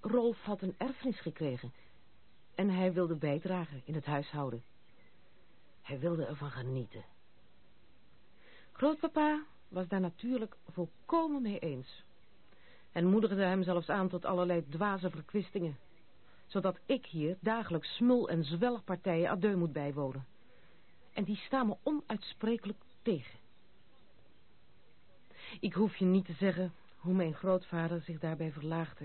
Rolf had een erfenis gekregen. En hij wilde bijdragen in het huishouden. Hij wilde ervan genieten. Grootpapa was daar natuurlijk volkomen mee eens. En moedigde hem zelfs aan tot allerlei dwaze verkwistingen. Zodat ik hier dagelijks smul- en zwelgpartijen adeu moet bijwonen. En die staan me onuitsprekelijk tegen. Ik hoef je niet te zeggen hoe mijn grootvader zich daarbij verlaagde.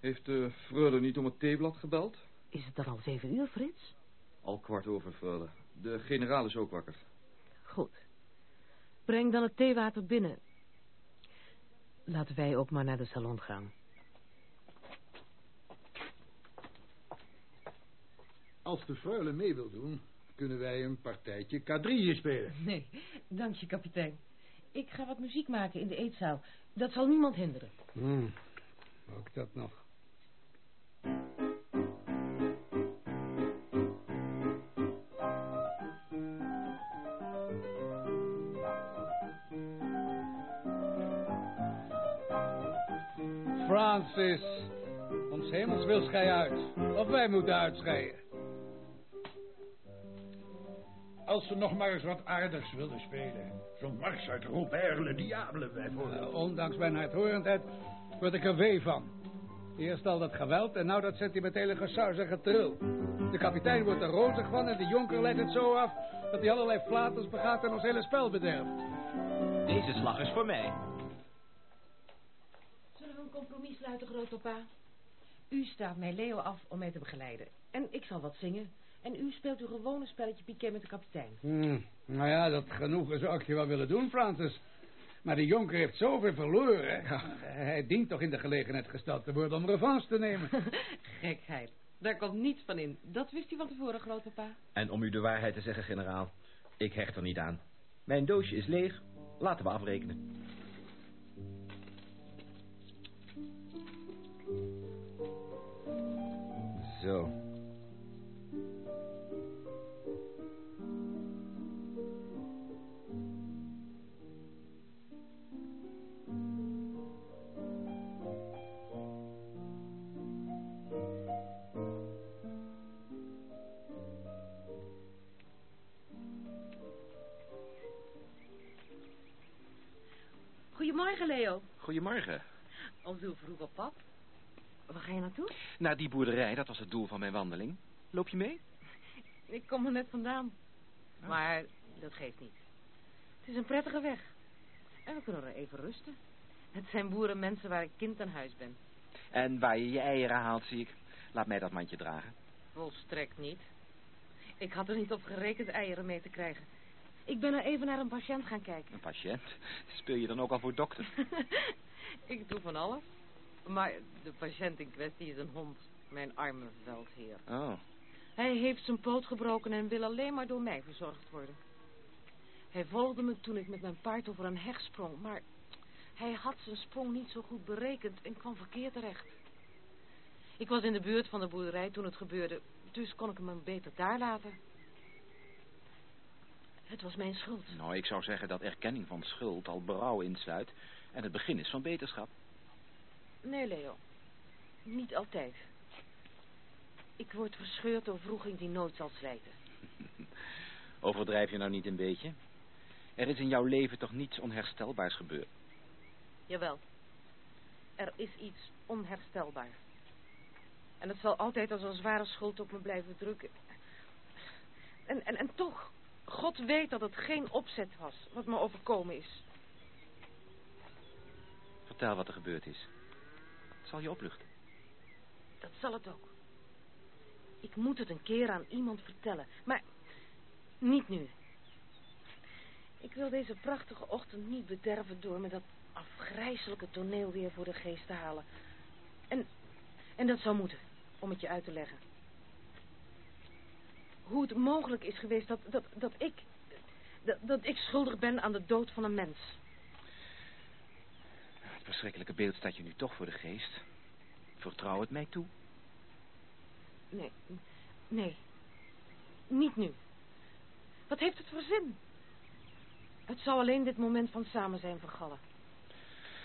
Heeft de freule niet om het theeblad gebeld? Is het dan al zeven uur, Frits? Al kwart over, freule. De generaal is ook wakker. Breng dan het theewater binnen. Laten wij ook maar naar de salon gaan. Als de freule mee wil doen, kunnen wij een partijtje quadrille spelen. Nee, dank je, kapitein. Ik ga wat muziek maken in de eetzaal. Dat zal niemand hinderen. Hmm, ook dat nog. Francis, ons hemels wil schei uit. Of wij moeten uitscheiden. Als ze nog maar eens wat aardigs willen spelen. Zo'n mars uit Robert le Diable bijvoorbeeld. Nou, ondanks mijn hardhoorendheid word ik er wee van. Eerst al dat geweld en nou dat sentimentele gesaus en getril. De kapitein wordt er rozig van en de jonker legt het zo af... dat hij allerlei flaters begaat en ons hele spel bederft. Deze slag is voor mij. Compromis sluiten, grootpapa? U staat mij Leo af om mij te begeleiden. En ik zal wat zingen. En u speelt uw gewone spelletje piquet met de kapitein. Hmm, nou ja, dat genoegen zou ik je wel willen doen, Francis. Maar de jonker heeft zoveel verloren. Ja, hij dient toch in de gelegenheid gesteld te worden om revanche te nemen. Gekheid. Daar komt niets van in. Dat wist u van tevoren, grootpapa. En om u de waarheid te zeggen, generaal, ik hecht er niet aan. Mijn doosje is leeg. Laten we afrekenen. Zo. Goedemorgen, Leo. Goedemorgen. Om zo vroeg op pad. Waar ga je naartoe? Naar die boerderij, dat was het doel van mijn wandeling. Loop je mee? Ik kom er net vandaan. Maar dat geeft niet. Het is een prettige weg. En we kunnen er even rusten. Het zijn boerenmensen waar ik kind aan huis ben. En waar je je eieren haalt, zie ik. Laat mij dat mandje dragen. Volstrekt niet. Ik had er niet op gerekend eieren mee te krijgen. Ik ben er even naar een patiënt gaan kijken. Een patiënt? Speel je dan ook al voor dokter? ik doe van alles. Maar de patiënt in kwestie is een hond. Mijn arme veldheer. Oh. Hij heeft zijn poot gebroken en wil alleen maar door mij verzorgd worden. Hij volgde me toen ik met mijn paard over een heg sprong, maar hij had zijn sprong niet zo goed berekend en kwam verkeerd terecht. Ik was in de buurt van de boerderij toen het gebeurde, dus kon ik hem beter daar laten. Het was mijn schuld. Nou, ik zou zeggen dat erkenning van schuld al berouw insluit en het begin is van beterschap. Nee, Leo. Niet altijd. Ik word verscheurd door vroeging die nooit zal slijten. Overdrijf je nou niet een beetje? Er is in jouw leven toch niets onherstelbaars gebeurd? Jawel. Er is iets onherstelbaar. En het zal altijd als een zware schuld op me blijven drukken. En, en, en toch, God weet dat het geen opzet was wat me overkomen is. Vertel wat er gebeurd is. Zal je opluchten. Dat zal het ook. Ik moet het een keer aan iemand vertellen. Maar niet nu. Ik wil deze prachtige ochtend niet bederven door me dat afgrijzelijke toneel weer voor de geest te halen. En, en dat zou moeten, om het je uit te leggen. Hoe het mogelijk is geweest dat, dat, dat ik... Dat, dat ik schuldig ben aan de dood van een mens. Verschrikkelijke beeld staat je nu toch voor de geest. Vertrouw het mij toe. Nee, nee. Niet nu. Wat heeft het voor zin? Het zou alleen dit moment van samen zijn vergallen.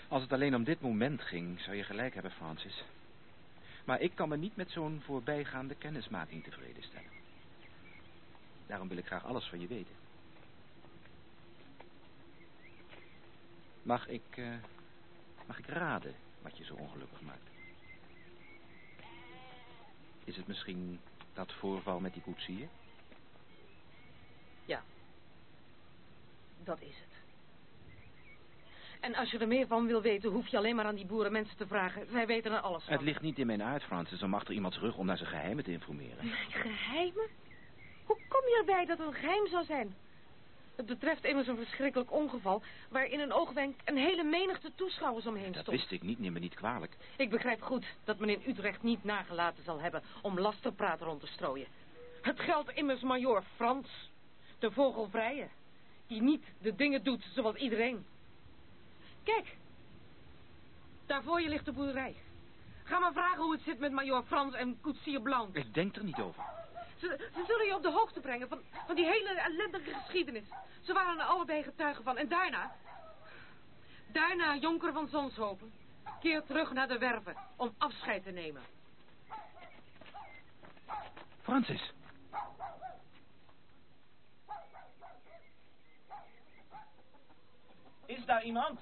Als het alleen om dit moment ging, zou je gelijk hebben, Francis. Maar ik kan me niet met zo'n voorbijgaande kennismaking tevreden stellen. Daarom wil ik graag alles van je weten. Mag ik, uh, mag ik raden wat je zo ongelukkig maakt? Is het misschien dat voorval met die koetsier? Ja. Dat is het. En als je er meer van wil weten, hoef je alleen maar aan die boerenmensen te vragen. Zij weten er alles van. Het ligt niet in mijn aard, Francis, om achter iemands rug om naar zijn geheimen te informeren. Mijn geheimen? Hoe kom je erbij dat het een geheim zou zijn? Het betreft immers een verschrikkelijk ongeval... waar in een oogwenk een hele menigte toeschouwers omheen stond. Dat wist ik niet, neem me niet kwalijk. Ik begrijp goed dat men in Utrecht niet nagelaten zal hebben... om lasterpraat rond te strooien. Het geldt immers majoor Frans, de vogelvrije... die niet de dingen doet zoals iedereen. Kijk, daar voor je ligt de boerderij. Ga maar vragen hoe het zit met majoor Frans en koetsier Blanc. Ik denk er niet over. Ze, ze, zullen je op de hoogte brengen van, van die hele ellendige geschiedenis. Ze waren er allebei getuigen van. En daarna... Daarna Jonker van Zonshopen. Keer terug naar de werven om afscheid te nemen. Francis. Is daar iemand?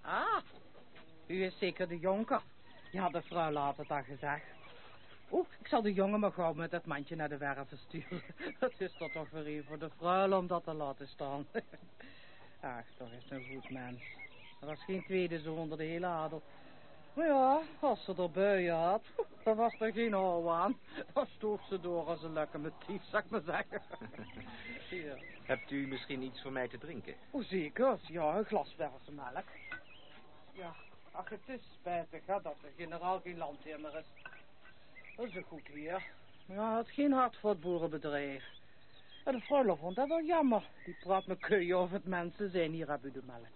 Ah, u is zeker de jonker. Ja, de vrouw laat het al gezegd. Oeh, ik zal de jongen maar gauw met dat mandje naar de werven sturen. Dat is toch toch voor u voor de vrouw om dat te laten staan. Ach, toch is een goed mens. Er was geen tweede zo onder de hele adel. Maar ja, als ze er buien had, dan was er geen hou aan. Dan stoof ze door als een lekker met zou ik maar zeggen. Ja. Hebt u misschien iets voor mij te drinken? Hoe zeker? Ja, een glas verse melk. Ja, ach, het is spijtig hè, dat de generaal geen landheer meer is. Dat is een goed weer. Maar ja, hij had geen hart voor het boerenbedrijf. En de vrouw vond dat wel jammer. Die praat me keuje of het mensen zijn. Hier heb u de melk.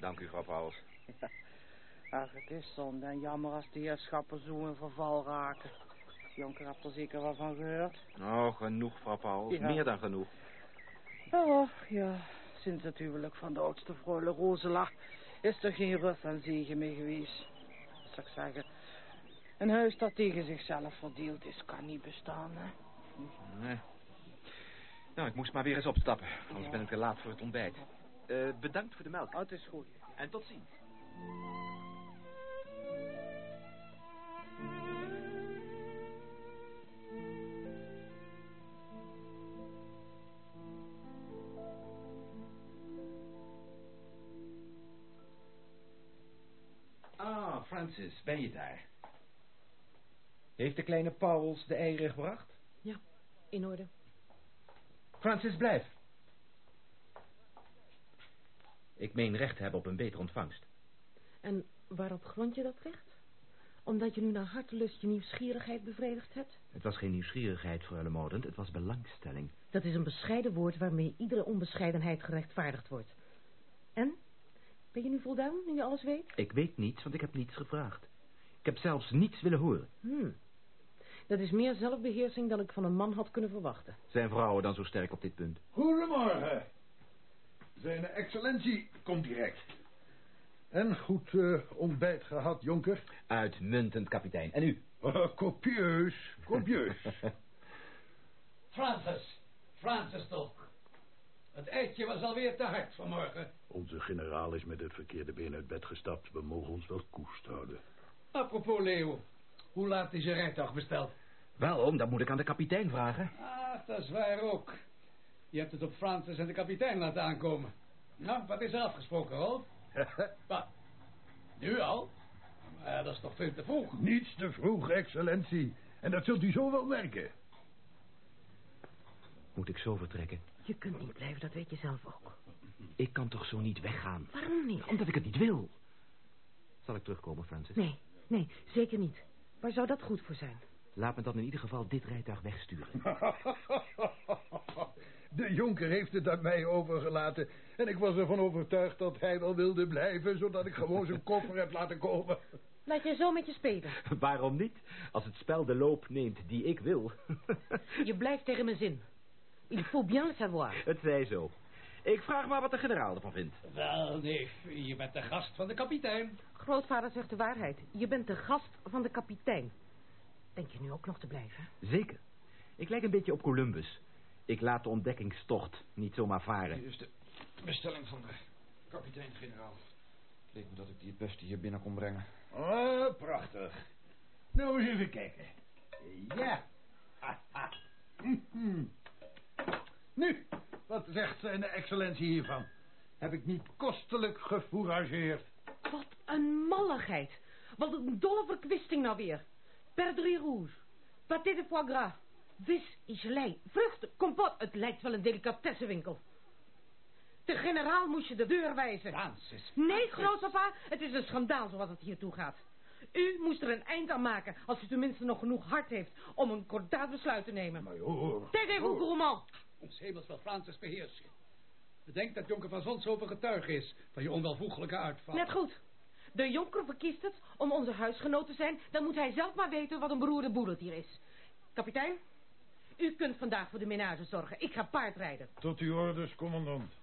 Dank u, vrouw Pauwels. Ja. Ach, het is zonde en jammer als de heerschappen zo in verval raken. Jonker hebt er zeker wel van gehoord. Oh, genoeg, vrouw Pauwels. Ja. Meer dan genoeg. Oh, ja. Sinds het huwelijk van de oudste vrouw Rosela is er geen rust en zegen meer geweest. Zou ik zeggen. Een huis dat tegen zichzelf verdeeld is, kan niet bestaan, hè. Nee. Nou, ik moest maar weer eens opstappen. Anders ben ik te laat voor het ontbijt. Eh, bedankt voor de melk. Oh, het is goed. En tot ziens. Ah, Francis, ben je daar? Heeft de kleine Pauwels de eieren gebracht? Ja, in orde. Francis, blijf. Ik meen recht hebben op een betere ontvangst. En waarop grond je dat recht? Omdat je nu naar hartelust je nieuwsgierigheid bevredigd hebt? Het was geen nieuwsgierigheid, Freule Modend, het was belangstelling. Dat is een bescheiden woord waarmee iedere onbescheidenheid gerechtvaardigd wordt. En? Ben je nu voldaan, nu je alles weet? Ik weet niets, want ik heb niets gevraagd. Ik heb zelfs niets willen horen. Hmm. Dat is meer zelfbeheersing dan ik van een man had kunnen verwachten. Zijn vrouwen dan zo sterk op dit punt? Goedemorgen. Zijn excellentie komt direct. En goed eh, ontbijt gehad, jonker? Uitmuntend, kapitein. En u? Uh, copieus, copieus. Francis, Francis toch. Het eitje was alweer te hard vanmorgen. Onze generaal is met het verkeerde been uit bed gestapt. We mogen ons wel koest houden. Apropos Leo, hoe laat is je rijtuig besteld? Waarom? Dat moet ik aan de kapitein vragen. Ah, dat is waar ook. Je hebt het op Francis en de kapitein laten aankomen. Nou, wat is er afgesproken, Rolf? wat? Nu al? Maar dat is toch veel te vroeg? Niets te vroeg, excellentie. En dat zult u zo wel merken. Moet ik zo vertrekken? Je kunt niet blijven, dat weet je zelf ook. Ik kan toch zo niet weggaan? Waarom niet? Omdat ik het niet wil. Zal ik terugkomen, Francis? Nee, nee, zeker niet. Waar zou dat goed voor zijn? Laat me dan in ieder geval dit rijtuig wegsturen. De jonker heeft het aan mij overgelaten. En ik was ervan overtuigd dat hij wel wilde blijven... zodat ik gewoon zijn koffer heb laten komen. Laat je zo met je spelen. Waarom niet? Als het spel de loop neemt die ik wil. je blijft tegen mijn zin. Il faut bien le savoir. Het zij zo. Ik vraag maar wat de generaal ervan vindt. Wel, neef, je bent de gast van de kapitein. Grootvader zegt de waarheid. Je bent de gast van de kapitein. Denk je nu ook nog te blijven? Zeker. Ik lijk een beetje op Columbus. Ik laat de ontdekkingstocht niet zomaar varen. Hier is de bestelling van de kapitein-generaal. Het leek me dat ik die het beste hier binnen kon brengen. Oh, prachtig. Nou eens even kijken. Ja. Mhm. Nu, wat zegt zijn excellentie hiervan? Heb ik niet kostelijk gefourageerd? Wat een malligheid. Wat een dolle verkwisting nou weer. Perdrix rouge, pâté de foie gras, vis, gelei, vruchten, kompot. Het lijkt wel een delicatessenwinkel. De generaal moest je de deur wijzen. Francis. Nee, grootpapa, het is een schandaal zoals het hier toe gaat. U moest er een eind aan maken als u tenminste nog genoeg hart heeft om een kordaat besluit te nemen. Maar hoor. Gourmand. Ons hemels wil Francis beheersen. Bedenk dat jonker van Zonshoven getuige is van je onwelvoegelijke uitval. Net goed. De jonker verkiest het om onze huisgenoot te zijn. Dan moet hij zelf maar weten wat een beroerde boel het hier is. Kapitein, u kunt vandaag voor de menage zorgen. Ik ga paardrijden. Tot uw orders, commandant.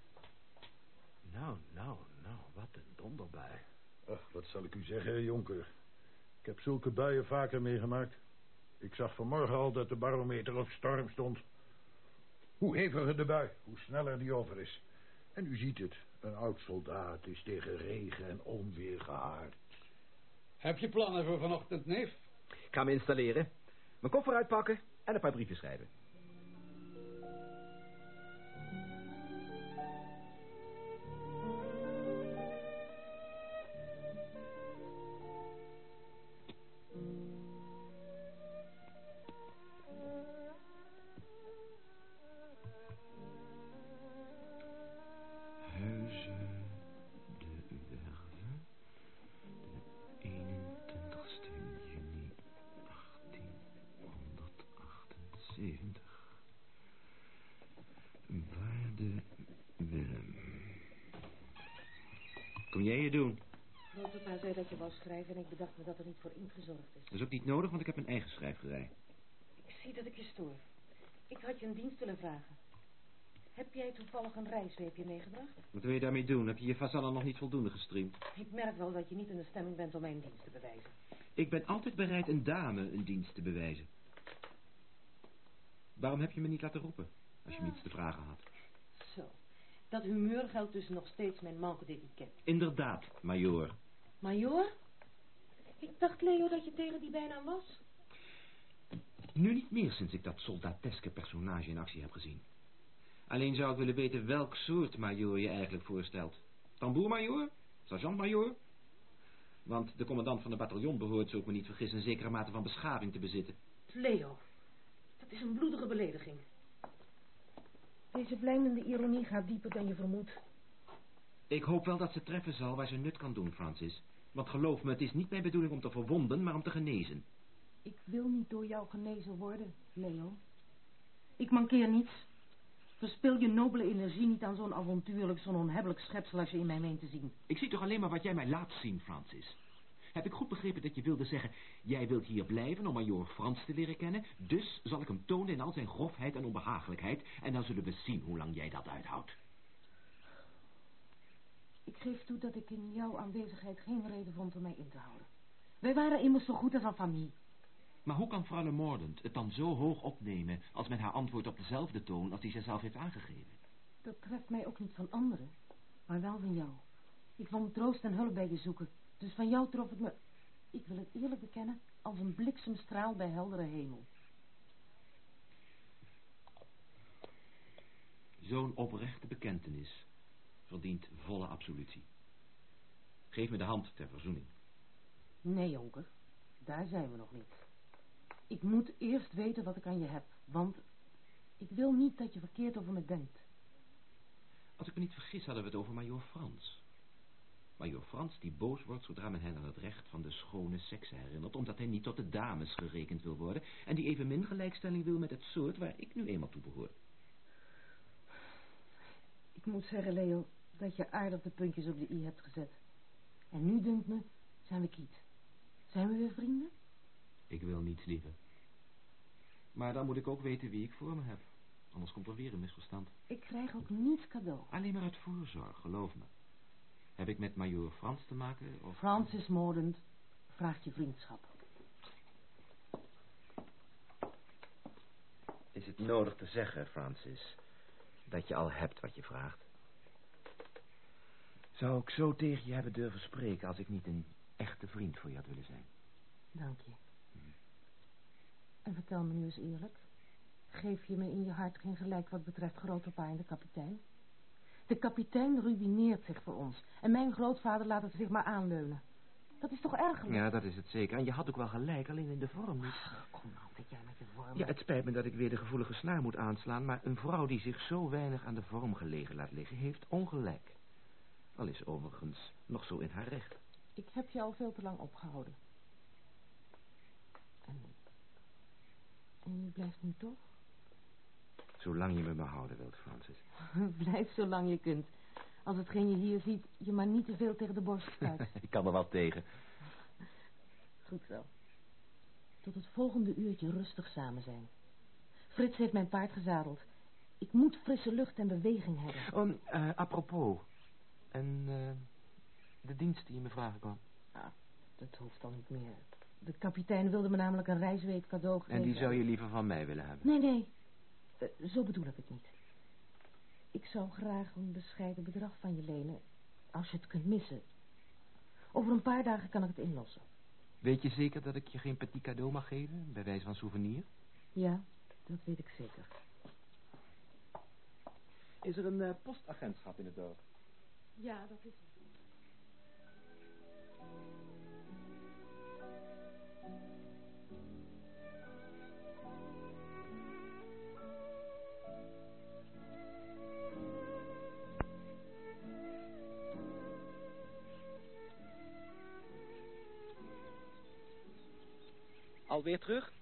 Nou, nou, nou, wat een donderbui. Ach, wat zal ik u zeggen, jonker. Ik heb zulke buien vaker meegemaakt. Ik zag vanmorgen al dat de barometer op storm stond. Hoe heviger de bui, hoe sneller die over is. En u ziet het, een oud soldaat is tegen regen en onweer gehaard. Heb je plannen voor vanochtend, neef? Ik ga me installeren, mijn koffer uitpakken en een paar brieven schrijven. Niet nodig, want ik heb mijn eigen schrijfgerij. Ik zie dat ik je stoor. Ik had je een dienst willen vragen. Heb jij toevallig een rijzweepje meegebracht? Wat wil je daarmee doen? Heb je je vazallen nog niet voldoende gestreamd? Ik merk wel dat je niet in de stemming bent om mijn dienst te bewijzen. Ik ben altijd bereid een dame een dienst te bewijzen. Waarom heb je me niet laten roepen, als je me iets te vragen had? Zo. Dat humeur geldt dus nog steeds mijn manque d'etiquette. Inderdaad, majoor. Major? Ik dacht, Leo, dat je tegen die bijnaam was. Nu niet meer sinds ik dat soldateske personage in actie heb gezien. Alleen zou ik willen weten welk soort majoor je eigenlijk voorstelt. Tamboermajoor? Sergeant-majoor? Want de commandant van het bataljon behoort, zo ik me niet vergis, een zekere mate van beschaving te bezitten. Leo, dat is een bloedige belediging. Deze blijndende ironie gaat dieper dan je vermoedt. Ik hoop wel dat ze treffen zal waar ze nut kan doen, Francis. Want geloof me, het is niet mijn bedoeling om te verwonden, maar om te genezen. Ik wil niet door jou genezen worden, Leo. Ik mankeer niets. Verspil je nobele energie niet aan zo'n avontuurlijk, zo'n onhebbelijk schepsel als je in mij meent te zien. Ik zie toch alleen maar wat jij mij laat zien, Francis. Heb ik goed begrepen dat je wilde zeggen... jij wilt hier blijven om majoor Frans te leren kennen... dus zal ik hem tonen in al zijn grofheid en onbehagelijkheid... en dan zullen we zien hoe lang jij dat uithoudt. Ik geef toe dat ik in jouw aanwezigheid geen reden vond om mij in te houden. Wij waren immers zo goed als een familie. Maar hoe kan Freule Mordend het dan zo hoog opnemen... als men haar antwoord op dezelfde toon als die zij zelf heeft aangegeven? Dat treft mij ook niet van anderen, maar wel van jou. Ik wou troost en hulp bij je zoeken. Dus van jou trof het me, ik wil het eerlijk bekennen, als een bliksemstraal bij heldere hemel. Zo'n oprechte bekentenis verdient volle absolutie. Geef me de hand ter verzoening. Nee, jonker. Daar zijn we nog niet. Ik moet eerst weten wat ik aan je heb, want ik wil niet dat je verkeerd over me denkt. Als ik me niet vergis hadden we het over Major Frans. Major Frans die boos wordt zodra men hen aan het recht van de schone sekse herinnert... omdat hij niet tot de dames gerekend wil worden... en die evenmin gelijkstelling wil met het soort waar ik nu eenmaal toe behoor. Ik moet zeggen, Leo, dat je aardig de puntjes op de i hebt gezet. En nu, dunkt me, zijn we kiet. Zijn we weer vrienden? Ik wil niets liever. Maar dan moet ik ook weten wie ik voor me heb. Anders komt er weer een misverstand. Ik krijg ook niets cadeau. Alleen maar uit voorzorg, geloof me. Heb ik met majoor Frans te maken? Of... Francis Mordend vraagt je vriendschap. Is het nodig te zeggen, Francis, dat je al hebt wat je vraagt? Zou ik zo tegen je hebben durven spreken als ik niet een echte vriend voor je had willen zijn? Dank je. En vertel me nu eens eerlijk. Geef je me in je hart geen gelijk wat betreft grote pa en de kapitein? De kapitein ruïneert zich voor ons. En mijn grootvader laat het zich maar aanleunen. Dat is toch ergerlijk? Ja, dat is het zeker. En je had ook wel gelijk, alleen in de vorm niet. Ach, kom nou, dat jij met je vorm... Ja, het spijt me dat ik weer de gevoelige snaar moet aanslaan... maar een vrouw die zich zo weinig aan de vorm gelegen laat liggen... heeft ongelijk. Al is overigens nog zo in haar recht. Ik heb je al veel te lang opgehouden. En, en je blijft nu toch? Zolang je me behouden wilt, Francis. Blijf zolang je kunt. Als hetgeen je hier ziet, je maar niet te veel tegen de borst stuit. ik kan er wel tegen. Goed zo. Tot het volgende uurtje rustig samen zijn. Frits heeft mijn paard gezadeld. Ik moet frisse lucht en beweging hebben. Um, uh, apropos. En uh, de dienst die je me vragen kwam? Ah, dat hoeft dan niet meer. De kapitein wilde me namelijk een reisweek cadeau geven. En die zou je liever van mij willen hebben? Nee, nee. Uh, zo bedoel ik het niet. Ik zou graag een bescheiden bedrag van je lenen, als je het kunt missen. Over een paar dagen kan ik het inlossen. Weet je zeker dat ik je geen petit cadeau mag geven, bij wijze van souvenir? Ja, dat weet ik zeker. Is er een uh, postagentschap in het dorp? Ja, dat is het. Alweer terug?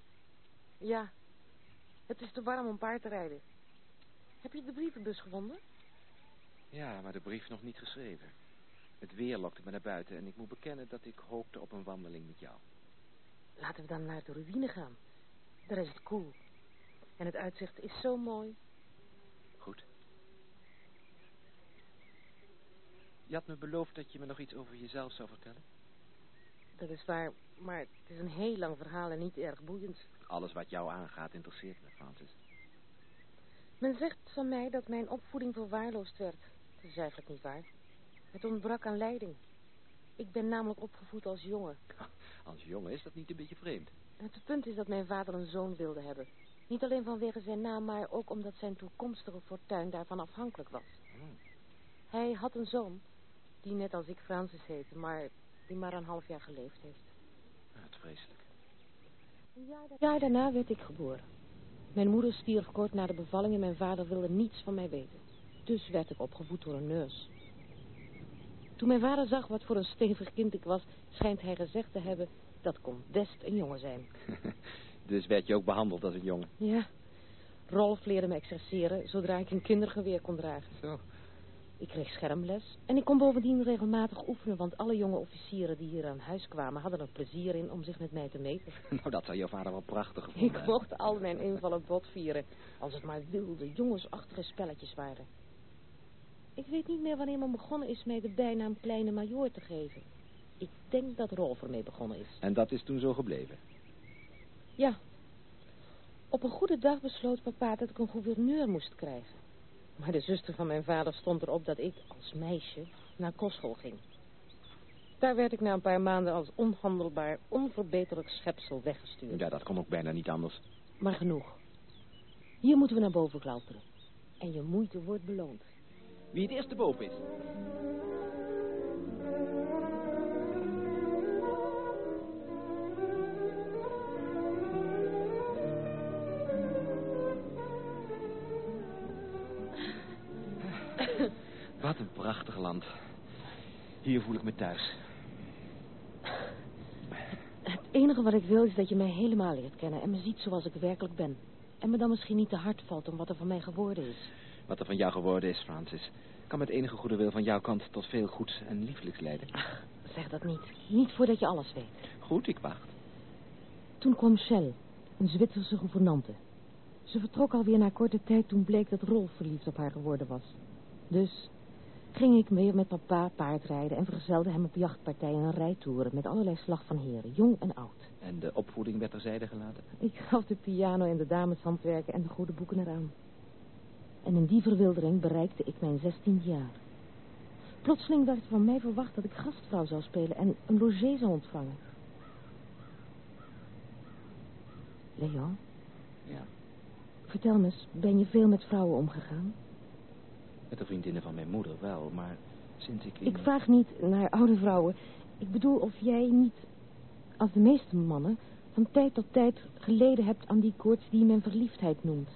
Ja. Het is te warm om paard te rijden. Heb je de brievenbus gevonden? Ja, maar de brief nog niet geschreven. Het weer lokte me naar buiten en ik moet bekennen dat ik hoopte op een wandeling met jou. Laten we dan naar de ruïne gaan. Daar is het koel. En het uitzicht is zo mooi. Goed. Je had me beloofd dat je me nog iets over jezelf zou vertellen. Dat is waar, maar het is een heel lang verhaal en niet erg boeiend. Alles wat jou aangaat interesseert me, Francis. Men zegt van mij dat mijn opvoeding verwaarloosd werd. Dat is eigenlijk niet waar. Het ontbrak aan leiding. Ik ben namelijk opgevoed als jongen. Als jongen is dat niet een beetje vreemd. Het punt is dat mijn vader een zoon wilde hebben. Niet alleen vanwege zijn naam, maar ook omdat zijn toekomstige fortuin daarvan afhankelijk was. Hmm. Hij had een zoon, die net als ik Francis heette, maar die maar een half jaar geleefd heeft. Het vreselijk. Een jaar daarna werd ik geboren. Mijn moeder stierf kort na de bevalling en mijn vader wilde niets van mij weten. Dus werd ik opgevoed door een neus. Toen mijn vader zag wat voor een stevig kind ik was, schijnt hij gezegd te hebben, dat kon best een jongen zijn. dus werd je ook behandeld als een jongen? Ja. Rolf leerde me exerceren zodra ik een kindergeweer kon dragen. Zo. Ik kreeg schermles en ik kon bovendien regelmatig oefenen, want alle jonge officieren die hier aan huis kwamen hadden er plezier in om zich met mij te meten. Nou, dat zou jouw vader wel prachtig gevonden Ik mocht al mijn invallen bot vieren, als het maar wilde, jongensachtige spelletjes waren. Ik weet niet meer wanneer men begonnen is mij de bijnaam Kleine Majoor te geven. Ik denk dat Rolf ermee begonnen is. En dat is toen zo gebleven. Ja. Op een goede dag besloot papa dat ik een gouverneur moest krijgen. Maar de zuster van mijn vader stond erop dat ik, als meisje, naar kostschool ging. Daar werd ik na een paar maanden als onhandelbaar, onverbeterlijk schepsel weggestuurd. Ja, dat kon ook bijna niet anders. Maar genoeg. Hier moeten we naar boven klauteren. En je moeite wordt beloond. Wie het eerste boven is. Wat een prachtig land. Hier voel ik me thuis. Het enige wat ik wil is dat je mij helemaal leert kennen en me ziet zoals ik werkelijk ben. En me dan misschien niet te hard valt om wat er van mij geworden is. Wat er van jou geworden is, Francis, kan met enige goede wil van jouw kant tot veel goeds en lieflijks leiden. Ach, zeg dat niet. Niet voordat je alles weet. Goed, ik wacht. Toen kwam Shell, een Zwitserse gouvernante. Ze vertrok alweer na korte tijd toen bleek dat Rolf verliefd op haar geworden was. Dus ging ik weer met papa paardrijden en vergezelde hem op jachtpartijen en rijtoeren met allerlei slag van heren, jong en oud. En de opvoeding werd terzijde gelaten? Ik gaf de piano en de dameshandwerken en de goede boeken eraan. En in die verwildering bereikte ik mijn zestiende jaar. Plotseling werd van mij verwacht dat ik gastvrouw zou spelen en een logé zou ontvangen. Leon? Ja. Vertel me eens, ben je veel met vrouwen omgegaan? Met de vriendinnen van mijn moeder wel, maar sinds ik... Ik vraag niet naar oude vrouwen. Ik bedoel of jij niet, als de meeste mannen, van tijd tot tijd geleden hebt aan die koorts die men verliefdheid noemt.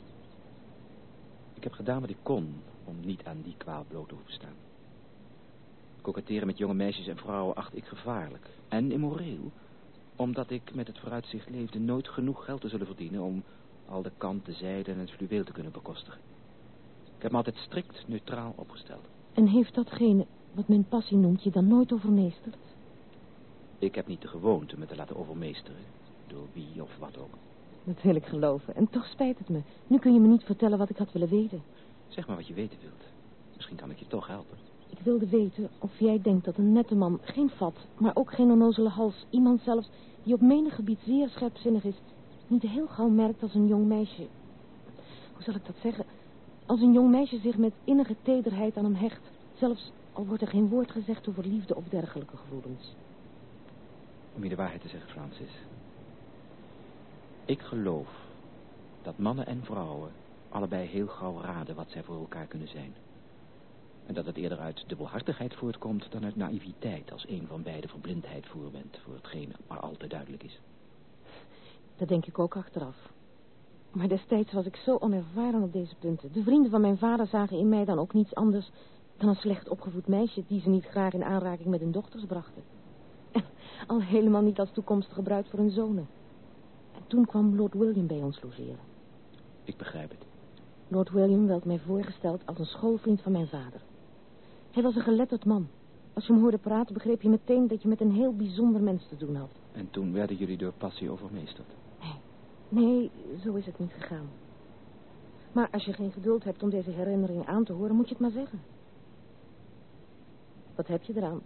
Ik heb gedaan wat ik kon om niet aan die kwaal bloot te hoeven staan. Koketteren met jonge meisjes en vrouwen acht ik gevaarlijk. En immoreel, omdat ik met het vooruitzicht leefde nooit genoeg geld te zullen verdienen om al de kanten, zijden en het fluweel te kunnen bekostigen. Ik heb me altijd strikt neutraal opgesteld. En heeft datgene wat men passie noemt je dan nooit overmeesterd? Ik heb niet de gewoonte me te laten overmeesteren, door wie of wat ook. Dat wil ik geloven. En toch spijt het me. Nu kun je me niet vertellen wat ik had willen weten. Zeg maar wat je weten wilt. Misschien kan ik je toch helpen. Ik wilde weten of jij denkt dat een nette man geen vat, maar ook geen onnozele hals, iemand zelfs die op menig gebied zeer scherpzinnig is, niet heel gauw merkt als een jong meisje. Hoe zal ik dat zeggen? Als een jong meisje zich met innige tederheid aan hem hecht, zelfs al wordt er geen woord gezegd over liefde of dergelijke gevoelens. Om je de waarheid te zeggen, Francis. Ik geloof dat mannen en vrouwen allebei heel gauw raden wat zij voor elkaar kunnen zijn. En dat het eerder uit dubbelhartigheid voortkomt dan uit naïviteit als een van beide verblindheid voorwendt voor hetgeen maar al te duidelijk is. Dat denk ik ook achteraf. Maar destijds was ik zo onervaren op deze punten. De vrienden van mijn vader zagen in mij dan ook niets anders dan een slecht opgevoed meisje die ze niet graag in aanraking met hun dochters brachten. En al helemaal niet als toekomstige bruid voor hun zonen. En toen kwam Lord William bij ons logeren. Ik begrijp het. Lord William werd mij voorgesteld als een schoolvriend van mijn vader. Hij was een geletterd man. Als je hem hoorde praten begreep je meteen dat je met een heel bijzonder mens te doen had. En toen werden jullie door passie overmeesterd. Nee, zo is het niet gegaan. Maar als je geen geduld hebt om deze herinneringen aan te horen, moet je het maar zeggen. Wat heb je eraan?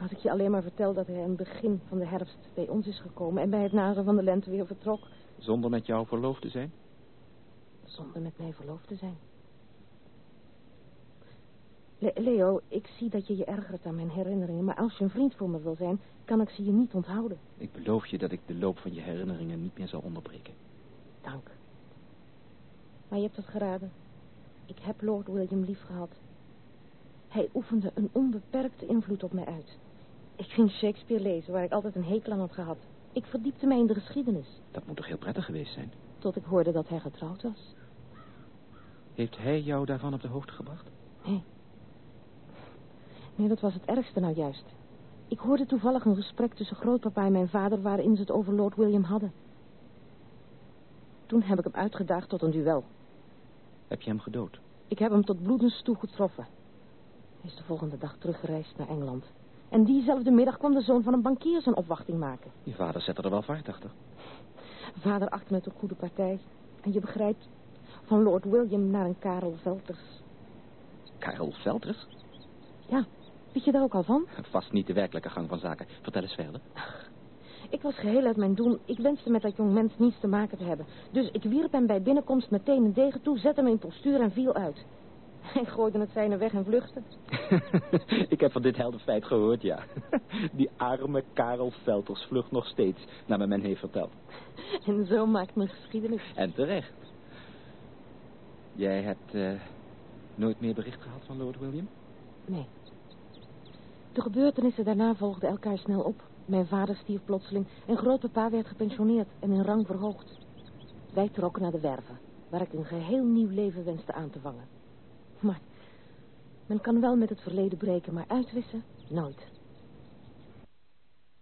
Als ik je alleen maar vertel dat hij aan het begin van de herfst bij ons is gekomen... en bij het nagen van de lente weer vertrok. Zonder met jou verloofd te zijn? Zonder met mij verloofd te zijn. Le Leo, ik zie dat je je ergert aan mijn herinneringen... maar als je een vriend voor me wil zijn, kan ik ze je niet onthouden. Ik beloof je dat ik de loop van je herinneringen niet meer zal onderbreken. Dank. Maar je hebt het geraden. Ik heb Lord William lief gehad. Hij oefende een onbeperkte invloed op mij uit. Ik ging Shakespeare lezen, waar ik altijd een hekel aan had gehad. Ik verdiepte mij in de geschiedenis. Dat moet toch heel prettig geweest zijn? Tot ik hoorde dat hij getrouwd was. Heeft hij jou daarvan op de hoogte gebracht? Nee. Nee, dat was het ergste nou juist. Ik hoorde toevallig een gesprek tussen grootpapa en mijn vader... waarin ze het over Lord William hadden. Toen heb ik hem uitgedaagd tot een duel. Heb je hem gedood? Ik heb hem tot bloedens toe getroffen. Hij is de volgende dag teruggereisd naar Engeland. En diezelfde middag kwam de zoon van een bankier zijn opwachting maken. Je vader zette er wel vaart achter. Vader achtte met een goede partij. En je begrijpt, van Lord William naar een Karel Velters. Karel Velters? Ja, weet je daar ook al van? Vast niet de werkelijke gang van zaken. Vertel eens verder. Ik was geheel uit mijn doen. Ik wenste met dat jong mens niets te maken te hebben. Dus ik wierp hem bij binnenkomst meteen een degen toe, zette hem in postuur en viel uit. Hij gooide het zijne weg en vluchtte. ik heb van dit heldenfeit gehoord, ja. Die arme Karel Velters vlucht nog steeds, naar wat men heeft verteld. En zo maakt mijn geschiedenis. En terecht. Jij hebt eh, nooit meer bericht gehad van Lord William? Nee. De gebeurtenissen daarna volgden elkaar snel op. Mijn vader stierf plotseling en grootpapa werd gepensioneerd en in rang verhoogd. Wij trokken naar de werven, waar ik een geheel nieuw leven wenste aan te vangen. Maar men kan wel met het verleden breken, maar uitwissen nooit.